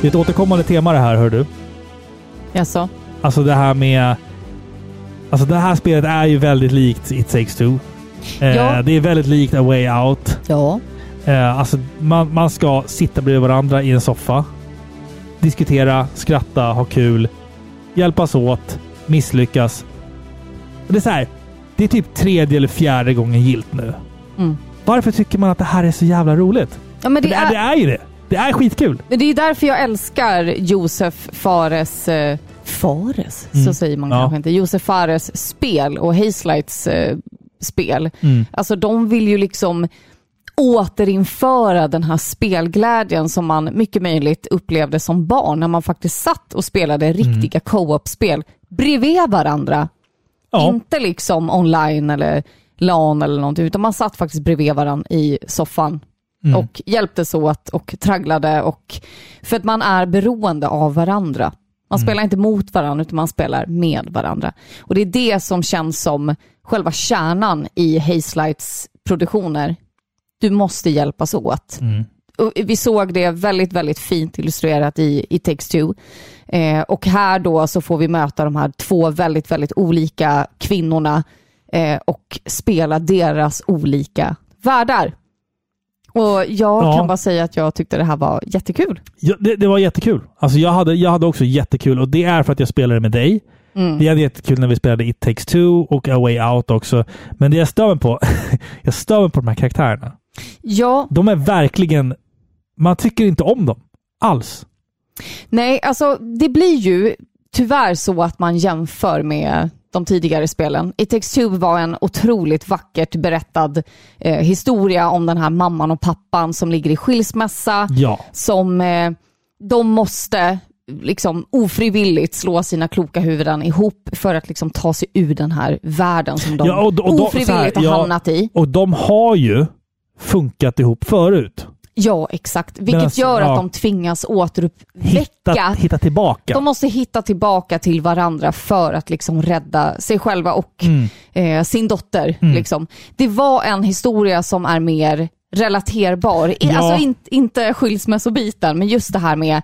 Det är ett återkommande tema det här, hör du. Jaså? Alltså det här med... Alltså det här spelet är ju väldigt likt It takes two. Eh, Ja. Det är väldigt likt A way out. Ja. Eh, alltså man, man ska sitta bredvid varandra i en soffa. Diskutera, skratta, ha kul. Hjälpas åt, misslyckas. Och det är så här. Det är typ tredje eller fjärde gången gilt nu. Mm. Varför tycker man att det här är så jävla roligt? Ja, men det, det, är, är, det är ju det. Det är skitkul. men det är därför jag älskar Josef Fares... Eh, Fares? Mm. Så säger man Ja. kanske inte. Josef Fares spel och Hazelights eh, spel. Mm. Alltså de vill ju liksom återinföra den här spelglädjen som man mycket möjligt upplevde som barn när man faktiskt satt och spelade riktiga co-op-spel bredvid varandra. Ja. Inte liksom online eller LAN eller någonting, utan man satt faktiskt bredvid varandra i soffan Mm. och hjälptes åt och tragglade och för att man är beroende av varandra. Man Mm. spelar inte mot varandra utan man spelar med varandra. Och det är det som känns som själva kärnan i Hazelights produktioner. Du måste hjälpas åt. Mm. Vi såg det väldigt, väldigt fint illustrerat i, i Takes Two. Eh, och här då så får vi möta de här två väldigt, väldigt olika kvinnorna eh, och spela deras olika världar. Och jag Ja. kan bara säga att jag tyckte det här var jättekul. Ja, det, det var jättekul. Alltså jag hade, jag hade också jättekul och det är för att jag spelade med dig. Mm. Vi hade jättekul när vi spelade It takes two och A way out också. Men det jag stör mig på, jag stör mig på de här karaktärerna. Ja, De är verkligen... Man tycker inte om dem. Alls. nej, alltså det blir ju tyvärr så att man jämför med de tidigare spelen. It takes two var en otroligt vackert berättad eh, historia om den här mamman och pappan som ligger i skilsmässa. Ja. som eh, de måste liksom ofrivilligt slå sina kloka huvuden ihop för att liksom ta sig ur den här världen som de Ja, och- och så ofrivilligt här, har ja. hamnat i. Och de har ju funkat ihop förut. Ja, exakt. Vilket Medan- gör att ja. de tvingas återuppväcka. Hitta, hitta tillbaka. De måste hitta tillbaka till varandra för att liksom rädda sig själva och Mm. eh, sin dotter. Mm. Liksom. Det var en historia som är mer relaterbar. Ja. Alltså in, inte skilsmässobiten, men just det här med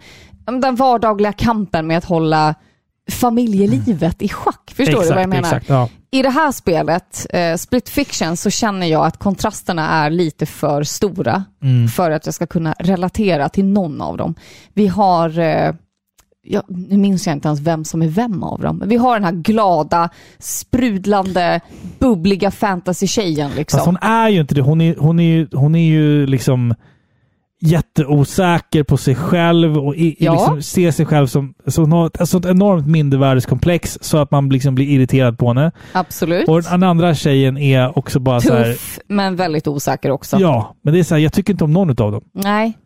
den vardagliga kampen med att hålla familjelivet i schack. Förstår exakt, du vad jag menar? Exakt, ja. I det här spelet, eh, Split Fiction, så känner jag att kontrasterna är lite för stora Mm. för att jag ska kunna relatera till någon av dem. Vi har, eh, ja, nu minns jag inte ens vem som är vem av dem, men vi har den här glada, sprudlande, bubbliga fantasy-tjejen liksom. Fast hon är ju inte det. Hon är, hon är, ju- hon är ju liksom jätteosäker på sig själv och i, Ja. liksom ser sig själv som... Så hon har ett, sånt enormt mindervärdeskomplex så att man liksom blir irriterad på henne. Absolut. Och den andra tjejen är också bara så här... Tuff, men väldigt osäker också. Ja, men det är så här, jag tycker inte om någon av dem. Nej,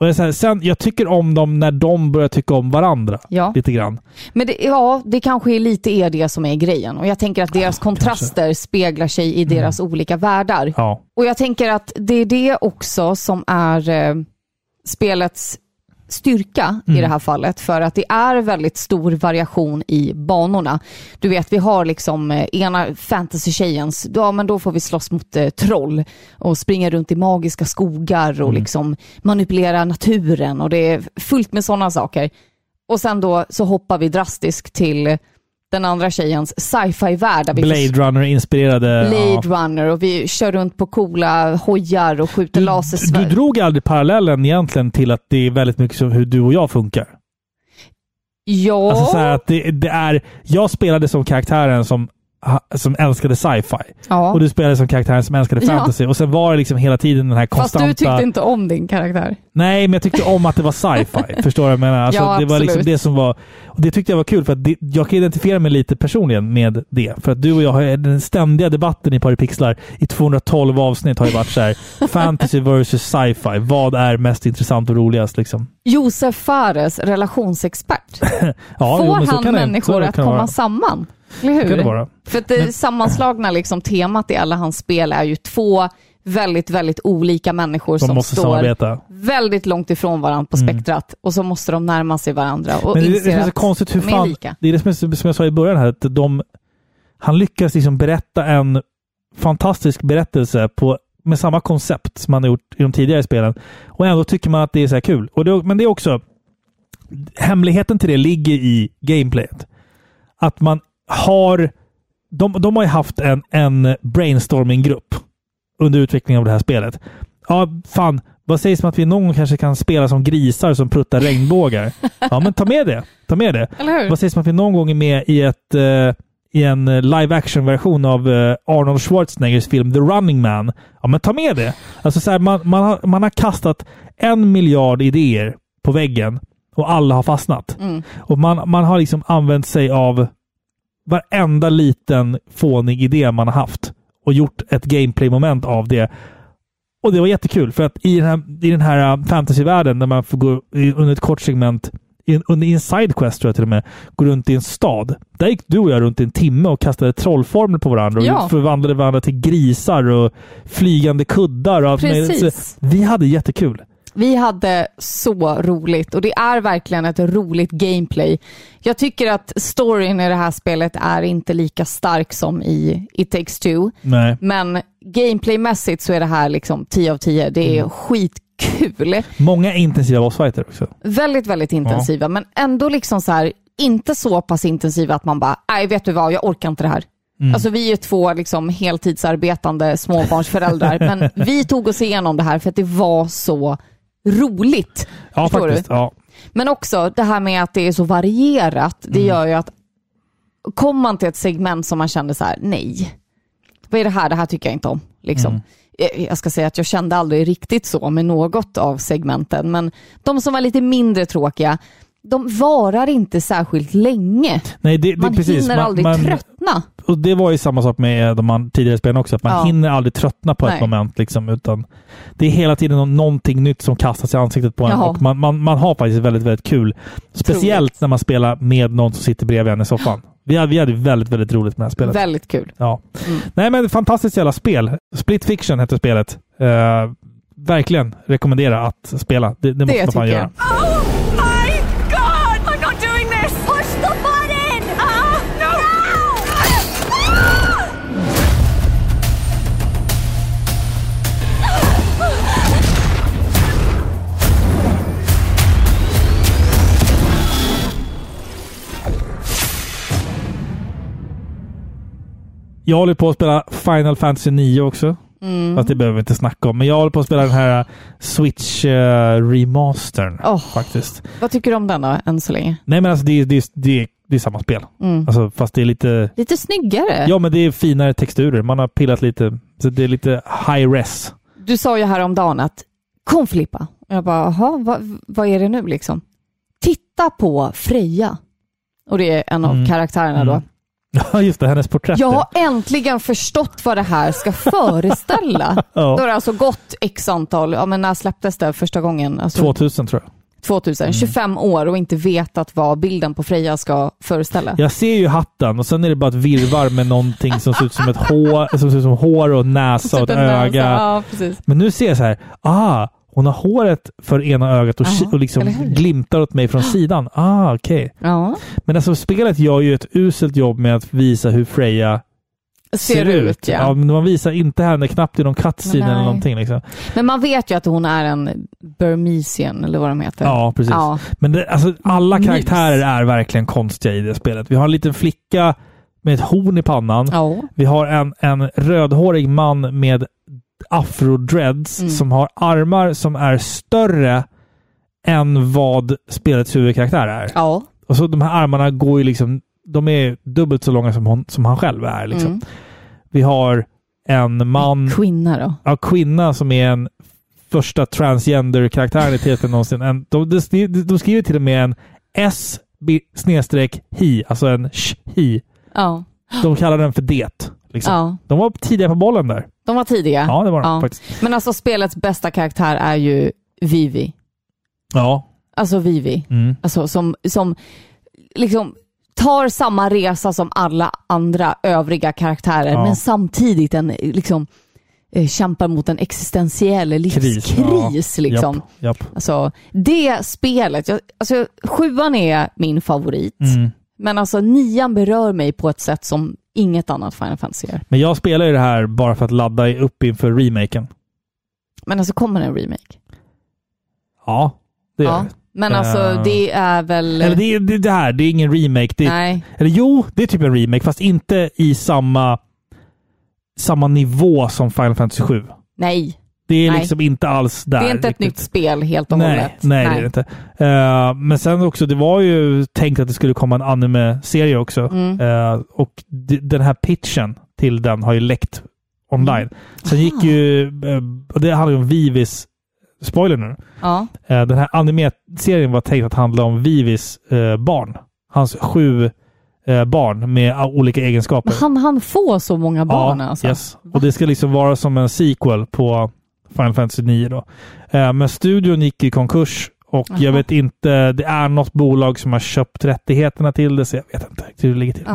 Och här, sen, jag tycker om dem när de börjar tycka om varandra. Ja. Lite grann. Men det, ja, det kanske är lite är det som är grejen. Och jag tänker att deras kontraster speglar sig i deras olika världar. Ja. Och jag tänker att det är det också som är eh, spelets styrka i Mm. det här fallet. För att det är väldigt stor variation i banorna. Du vet, vi har liksom eh, ena fantasy-tjejens, ja men då får vi slåss mot eh, troll och springa runt i magiska skogar och Mm. liksom manipulera naturen och det är fullt med sådana saker. Och sen då så hoppar vi drastiskt till den andra tjejens sci-fi-värld. Blade Runner-inspirerade... Blade ja. Runner och vi kör runt på coola hojar och skjuter Du lasersvärd. drog aldrig parallellen egentligen till att det är väldigt mycket som hur du och jag funkar. Ja, Alltså så att det, det är... Jag spelade som karaktären som som älskade sci-fi. Ja. Och du spelade som karaktären som älskade Ja. fantasy. Och sen var det liksom hela tiden den här Fast konstanta... du tyckte inte om din karaktär. Nej, men jag tyckte om att det var sci-fi. Förstår du vad jag menar? Alltså, Ja, det var liksom det som var... Och det tyckte jag var kul, för att det, jag kan identifiera mig lite personligen med det. För att du och jag har den ständiga debatten i Paripixlar i 212 avsnitt har ju varit så här fantasy versus sci-fi. Vad är mest intressant och roligast liksom? Josef Fares, relationsexpert. Ja, Får jo, han människor att komma vara. samman? Eller hur? Så kan det vara. För att det sammanslagna liksom, temat i alla hans spel är ju två väldigt, väldigt olika människor som måste står samarbeta. väldigt långt ifrån varandra på Mm. spektrat och så måste de närma sig varandra och Men det, det, inse är så att konstigt hur de är lika. Det är det som, som jag sa i början här, att de... Han lyckas liksom berätta en fantastisk berättelse på, med samma koncept som han har gjort i de tidigare spelen. Och ändå tycker man att det är så här kul. Och det, men det är också... Hemligheten till det ligger i gameplayet. Att man har... De, de har ju haft en, en brainstorming-grupp under utvecklingen av det här spelet. Ja, fan. Vad sägs om att vi någon gång kanske kan spela som grisar som pruttar regnbågar? Ja, men ta med det. Ta med det. Eller hur? Vad sägs om att vi någon gång är med i, ett, eh, i en eh, live action-version av eh, Arnold Schwarzeneggers film The Running Man? Ja, men ta med det. Alltså så här, man, man, har, man har kastat en miljard idéer på väggen och alla har fastnat. Mm. Och man, man har liksom använt sig av varenda liten fånig idé man har haft och gjort ett gameplay-moment av det. Och det var jättekul, för att i den här, i den här uh, fantasyvärlden, där man får gå under ett kort segment, i, under i en sidequest tror jag till och med, gå runt i en stad. Där gick du och jag runt i en timme och kastade trollformler på varandra och Ja. förvandlade varandra till grisar och flygande kuddar och allt. Precis. Så Vi hade jättekul. Vi hade så roligt och det är verkligen ett roligt gameplay. Jag tycker att storyn i det här spelet är inte lika stark som i It takes two. Nej. Men gameplaymässigt så är det här liksom 10 av 10. Det Mm. är skitkul. Många intensiva bossfighter också. Väldigt, väldigt intensiva, men ändå liksom så här, inte så pass intensiva att man bara, nej vet du vad, jag orkar inte det här. Mm. Alltså vi är två liksom heltidsarbetande småbarnsföräldrar, men vi tog oss igenom det här för att det var så roligt. Ja, du? faktiskt. Ja. Men också det här med att det är så varierat, det Mm. gör ju att kommer man till ett segment som man kände så här, nej, vad är det här? Det här tycker jag inte om. Liksom. Mm. Jag- Jag ska säga att jag kände aldrig riktigt så med något av segmenten, men de som var lite mindre tråkiga, de varar inte särskilt länge. Nej, det, det, Man precis. hinner Man- aldrig man- tröttna. Och det var ju samma sak med de tidigare spelen också, att man Ja. hinner aldrig tröttna på ett Nej. moment. Liksom, utan det är hela tiden nå- någonting nytt som kastas i ansiktet på en. Jaha. Och man, man, man har faktiskt väldigt, väldigt kul. Speciellt när man spelar med någon som sitter bredvid en i soffan. Vi hade, vi hade väldigt, väldigt roligt med det här spelet. Väldigt kul. Ja. Mm. Nej, men fantastiskt jävla spel. Split Fiction heter spelet. Eh, verkligen rekommendera att spela. Det, det måste man fan göra. jag. Jag håller på att spela Final Fantasy 9 också. Mm. Fast det behöver vi inte snacka om. Men jag håller på att spela den här Switch uh, remastern Åh. faktiskt. Vad tycker du om den då, än så länge? Nej men alltså det är, det det det är samma spel. Mm. Alltså, fast det är lite... Lite snyggare. Ja men det är finare texturer. Man har pillat lite. Så det är lite high res. Du sa ju häromdagen att kom Filippa. Jag bara, jaha, vad, vad är det nu liksom? Titta på Freja. Och det är en av Mm. karaktärerna då. Mm. Ja just det, hennes porträtt. Jag har äntligen förstått vad det här ska föreställa. Ja. Då har det alltså gått x antal, ja men när släpptes det första gången? Alltså 2000 tror jag. 2000, 25 år och inte vetat vad bilden på Freja ska föreställa. Jag ser ju hatten och sen är det bara ett virvar med någonting som ser ut som ett hår, som ser ut som hår och näsa och ett öga. Ja. Men nu ser jag så här, ah, hon har håret för ena ögat och, Ja, ki- och liksom glimtar åt mig från sidan. Ah, okej. Ja. Men alltså spelet gör ju ett uselt jobb med att visa hur Freja Ser ut, ja. men man visar inte henne knappt i någon cutscene eller någonting. Liksom. Men man vet ju att hon är en Burmesian, eller vad de heter. Ja, precis. Ja. Men det, alltså, alla karaktärer är verkligen konstiga i det spelet. Vi har en liten flicka med ett horn i pannan. Ja. Vi har en, en rödhårig man med afro-dreads Mm. som har armar som är större än vad spelets huvudkaraktär är. Ja. Och så de här armarna går ju liksom de är dubbelt så långa som, hon, som han själv är. Liksom. Mm. Vi har en man... Kvinna då? Ja, kvinna som är en första transgender-karaktären i tv någonsin. En, de, de, de, skriver till och med en S snedstreck hi, alltså en sh-hi. Ja. De kallar den för det. Liksom. Ja. De var tidiga på bollen där. De var tidiga. Ja, det var de faktiskt. Men alltså spelets bästa karaktär är ju Vivi. Ja. Alltså Vivi. Mm. Alltså som, som liksom tar samma resa som alla andra övriga karaktärer, Ja. men samtidigt en, liksom, eh, kämpar mot en existentiell livskris. ja. liksom. Japp, japp. Alltså, det spelet, jag, alltså, sjuan är min favorit, Mm. Men alltså nian berör mig på ett sätt som inget annat Final Fantasy gör. Men jag spelar ju det här bara för att ladda upp inför remaken. Men alltså kommer en remake? Ja, det gör Ja. det. Men alltså Eh, det är väl... Eller det, är- det, det här, det är ingen remake. Det, Nej. Eller jo, det är typ en remake, fast inte i samma, samma nivå som Final Fantasy 7. Nej. Det är Nej. liksom inte alls där. Det är inte ett riktigt. nytt spel helt och nej, hållet. Nej, det är det inte. Eh, men sen också, det var ju tänkt att det skulle komma en anime-serie också. Mm. Eh, och den här pitchen till den har ju läckt online. Mm. Sen gick ju, eh, och det handlar ju om Vivis, spoiler nu. Ja. Den här anime-serien var tänkt att handla om Vivis barn. Hans sju barn med olika egenskaper. Men han, han får så många barn alltså? yes. Och det ska liksom vara som en sequel på Final Fantasy 9 då. Eh, men studion gick i konkurs och Jaha. jag vet inte, det är något bolag som har köpt rättigheterna till det, så jag vet inte hur det ligger till. Ja.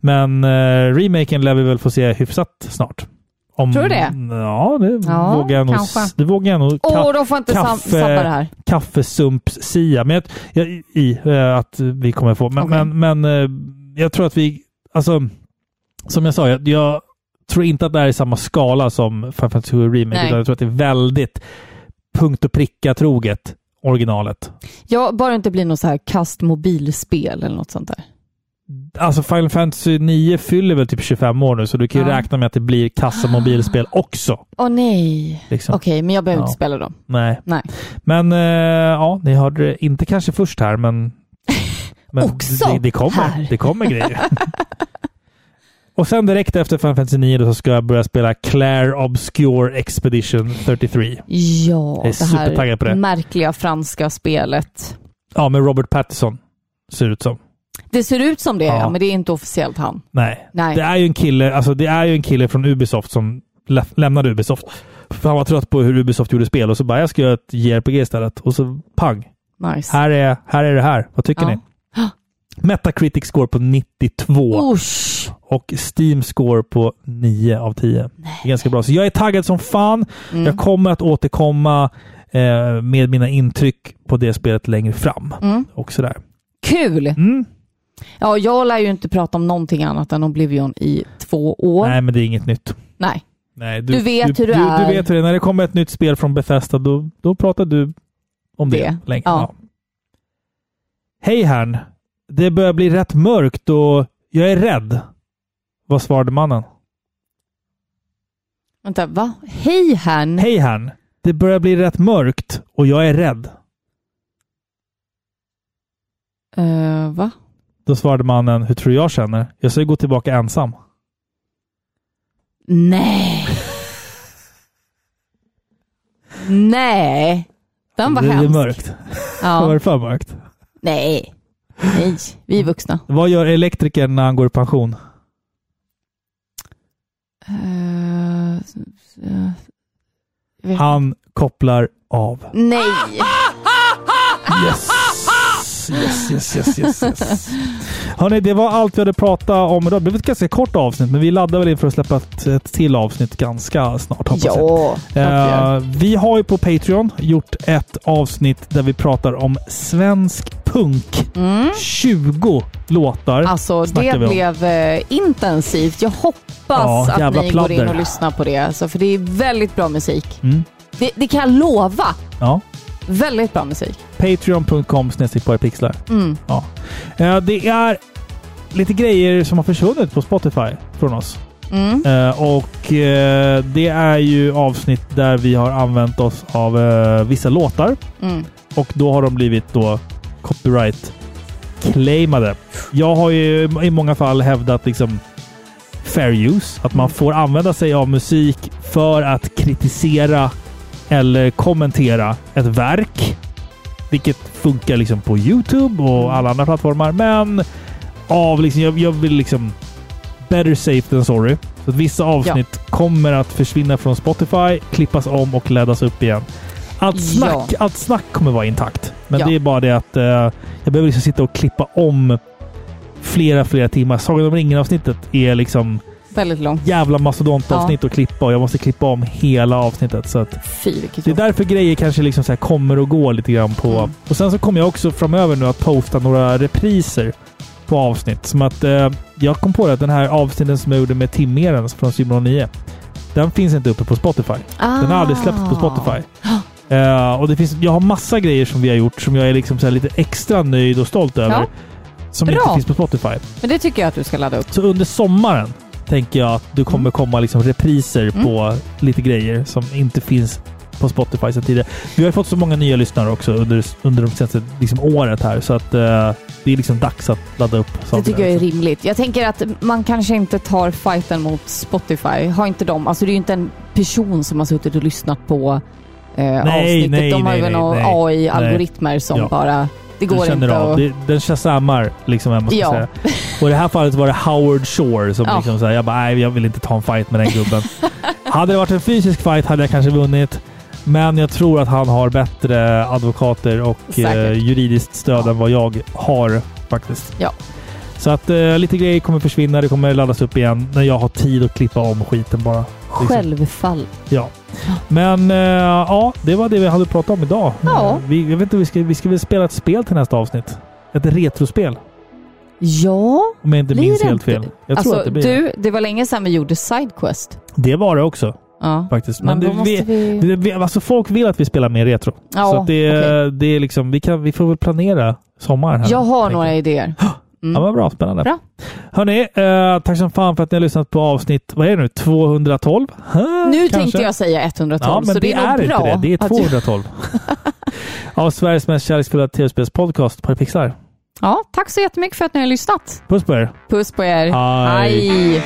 Men, men eh, remaken lär vi väl få se hyfsat snart. Om, Tror du det? Ja, det Ja, vågar jag nog. kanske. Det vågar jag nog. Åh, de får inte sam- sabba det här. Kaffesumps-sia. Men jag, jag, i eh, att vi kommer få. Men, Okej. men, men eh, jag tror att vi, alltså som jag sa, jag, jag tror inte att det här är samma skala som Final Fantasy 7 Remake. Utan jag tror att det är väldigt punkt och pricka troget originalet. Ja, bara det inte blir något så här kast mobilspel eller något sånt där. Alltså Final Fantasy 9 fyller väl typ 25 år nu, så du kan ju Ja. räkna med att det blir kassa mobilspel också. Åh nej. Liksom. Okej, men jag behöver Ja. inte spela dem. Nej. Nej. Men eh, ja, ni hörde det inte kanske först här, men, men Också det, det kommer. här. Det kommer grejer. Och sen direkt efter Final Fantasy 9 då så ska jag börja spela Claire Obscure Expedition 33. Ja, Jag är det här på det. märkliga franska spelet. Ja, med Robert Pattinson. Ser ut som. Det ser ut som det, Ja. ja. men det är inte officiellt han. Nej. Nej. Det är ju en kille, alltså det är ju en kille från Ubisoft som lä- lämnade Ubisoft. För han var trött på hur Ubisoft gjorde spel och så bara, jag ska göra ett JRPG istället. Och så pang. Nice. Här är, här är det här. Vad tycker Ja. ni? Metacritic score på 92. Usch. Och Steam score på 9 av 10. Det är ganska bra. Så jag är taggad som fan. Mm. Jag kommer att återkomma eh, med mina intryck på det spelet längre fram. Mm. Och sådär. Kul! Mm. Ja, jag lär ju inte prata om någonting annat än Oblivion i två år. Nej, men det är inget nytt. Nej. Nej, Du vet hur det du, är. Du vet hur det är. När det kommer ett nytt spel från Bethesda, då, då pratar du om det, Det. länge. Ja. Hej Hern! Det börjar bli rätt mörkt och jag är rädd. Vad svarade mannen? Vänta, va? Hej Hern! Hej Hern! Det börjar bli rätt mörkt och jag är rädd. Eh, va? Då svarade mannen, hur tror jag känner? Jag ska gå tillbaka ensam. Nej! Nej! Den var det, det är mörkt. Ja. Var det för mörkt? Nej. Nej, vi är vuxna. Vad gör elektrikern när han går i pension? Vet- Han kopplar av. Nej! Yes! Yes, yes, yes, yes, yes. Hörrni, det var allt vi hade pratat om idag. Det blev ett ganska kort avsnitt, men vi laddar väl in för att släppa ett, ett till avsnitt ganska snart hoppas jag. Ja, gör. Eh, vi har ju på Patreon gjort ett avsnitt där vi pratar om svensk punk. 20 låtar Mm. Alltså det blev eh, intensivt. Jag hoppas Ja, att ni pladder. går in och lyssnar på det. Alltså, för det är väldigt bra musik. Mm. Det, det kan jag lova. Ja. Väldigt bra musik. Patreon.com pixlar. Mm. Ja. Eh, det är lite grejer som har försvunnit på Spotify från oss. Mm. Eh, och eh, det är ju avsnitt där vi har använt oss av vissa låtar. Mm. Och då har de blivit då copyright claimade. Jag har ju i många fall hävdat liksom fair use. Att man får använda sig av musik för att kritisera eller kommentera ett verk. Vilket funkar liksom på Youtube och alla andra plattformar. Men av liksom, jag, jag vill liksom better safe than sorry. Så att vissa avsnitt kommer att försvinna från Spotify, klippas om och laddas upp igen. Allt snack, Ja. allt snack kommer vara intakt. Men Ja. det är bara det att eh, jag behöver liksom sitta och klippa om flera, flera timmar. Sagan om ringen-avsnittet är liksom Väldigt långt. jävla mastodontavsnitt att klippa och jag måste klippa om hela avsnittet. Så att Fy, vilket det är jobb. därför grejer kanske liksom så här kommer och går lite grann på... Mm. Och sen så kommer jag också framöver nu att posta några repriser på avsnitt. Som att eh, jag kom på det att den här avsnitten som jag gjorde med Tim Merens från 2009. Den finns inte uppe på Spotify. Den har aldrig släppts på Spotify. Eh, och det finns, jag har massa grejer som vi har gjort som jag är liksom lite extra nöjd och stolt över. Ja. Som Bra. inte finns på Spotify. Men det tycker jag att du ska ladda upp. Så under sommaren tänker jag att det kommer komma liksom repriser Mm. på lite grejer som inte finns på Spotify sedan tidigare. Vi har fått så många nya lyssnare också under, under de senaste liksom, året här så att eh, det är liksom dags att ladda upp Det saker. tycker jag är rimligt. Jag tänker att man kanske inte tar fighten mot Spotify. Har inte de, alltså det är ju inte en person som har suttit och lyssnat på eh, avsnittet. nej, de har ju nej, nej, några nej. AI-algoritmer som Ja. bara... Det går känner inte av. att... Den shazammar liksom, man ska Ja. säga. Och i det här fallet var det Howard Shore som Ja. liksom så här, jag bara, nej, jag vill inte ta en fight med den gubben. hade det varit en fysisk fight hade jag kanske vunnit. Men jag tror att han har bättre advokater och eh, juridiskt stöd än vad jag har faktiskt. Ja. Så att eh, lite grejer kommer försvinna. Det kommer laddas upp igen när jag har tid att klippa om skiten bara. Liksom. Självfall. Ja. Men eh, ja, det var det vi hade pratat om idag. Ja. Eh, Vi, jag vet inte, vi ska, vi ska väl spela ett spel till nästa avsnitt? Ett retrospel. Ja, Om jag inte blir minns det helt inte? fel. Jag alltså, tror att det blir du, det var länge sedan vi gjorde Sidequest. det. var det också Ja. faktiskt. Men Men, då det, måste vi, vi- det, vi, alltså folk vill att vi spelar mer retro. Ja, så att det, okej. det är liksom, vi, kan, vi får väl planera sommaren här. Jag har tänker några idéer. Ja, men bra. Spännande. Bra. Hörni, eh, tack som fan för att ni har lyssnat på avsnitt, vad är det nu, 212? Huh, Nu kanske? tänkte jag säga 112, Ja, men så det, det är är inte det. Det är att du- 212. Av Sveriges mest kärleksfulla tv-spelspodcast, Par Pixlar. Ja, tack så jättemycket för att ni har lyssnat. Puss på er! Puss på er. Hej. Hej.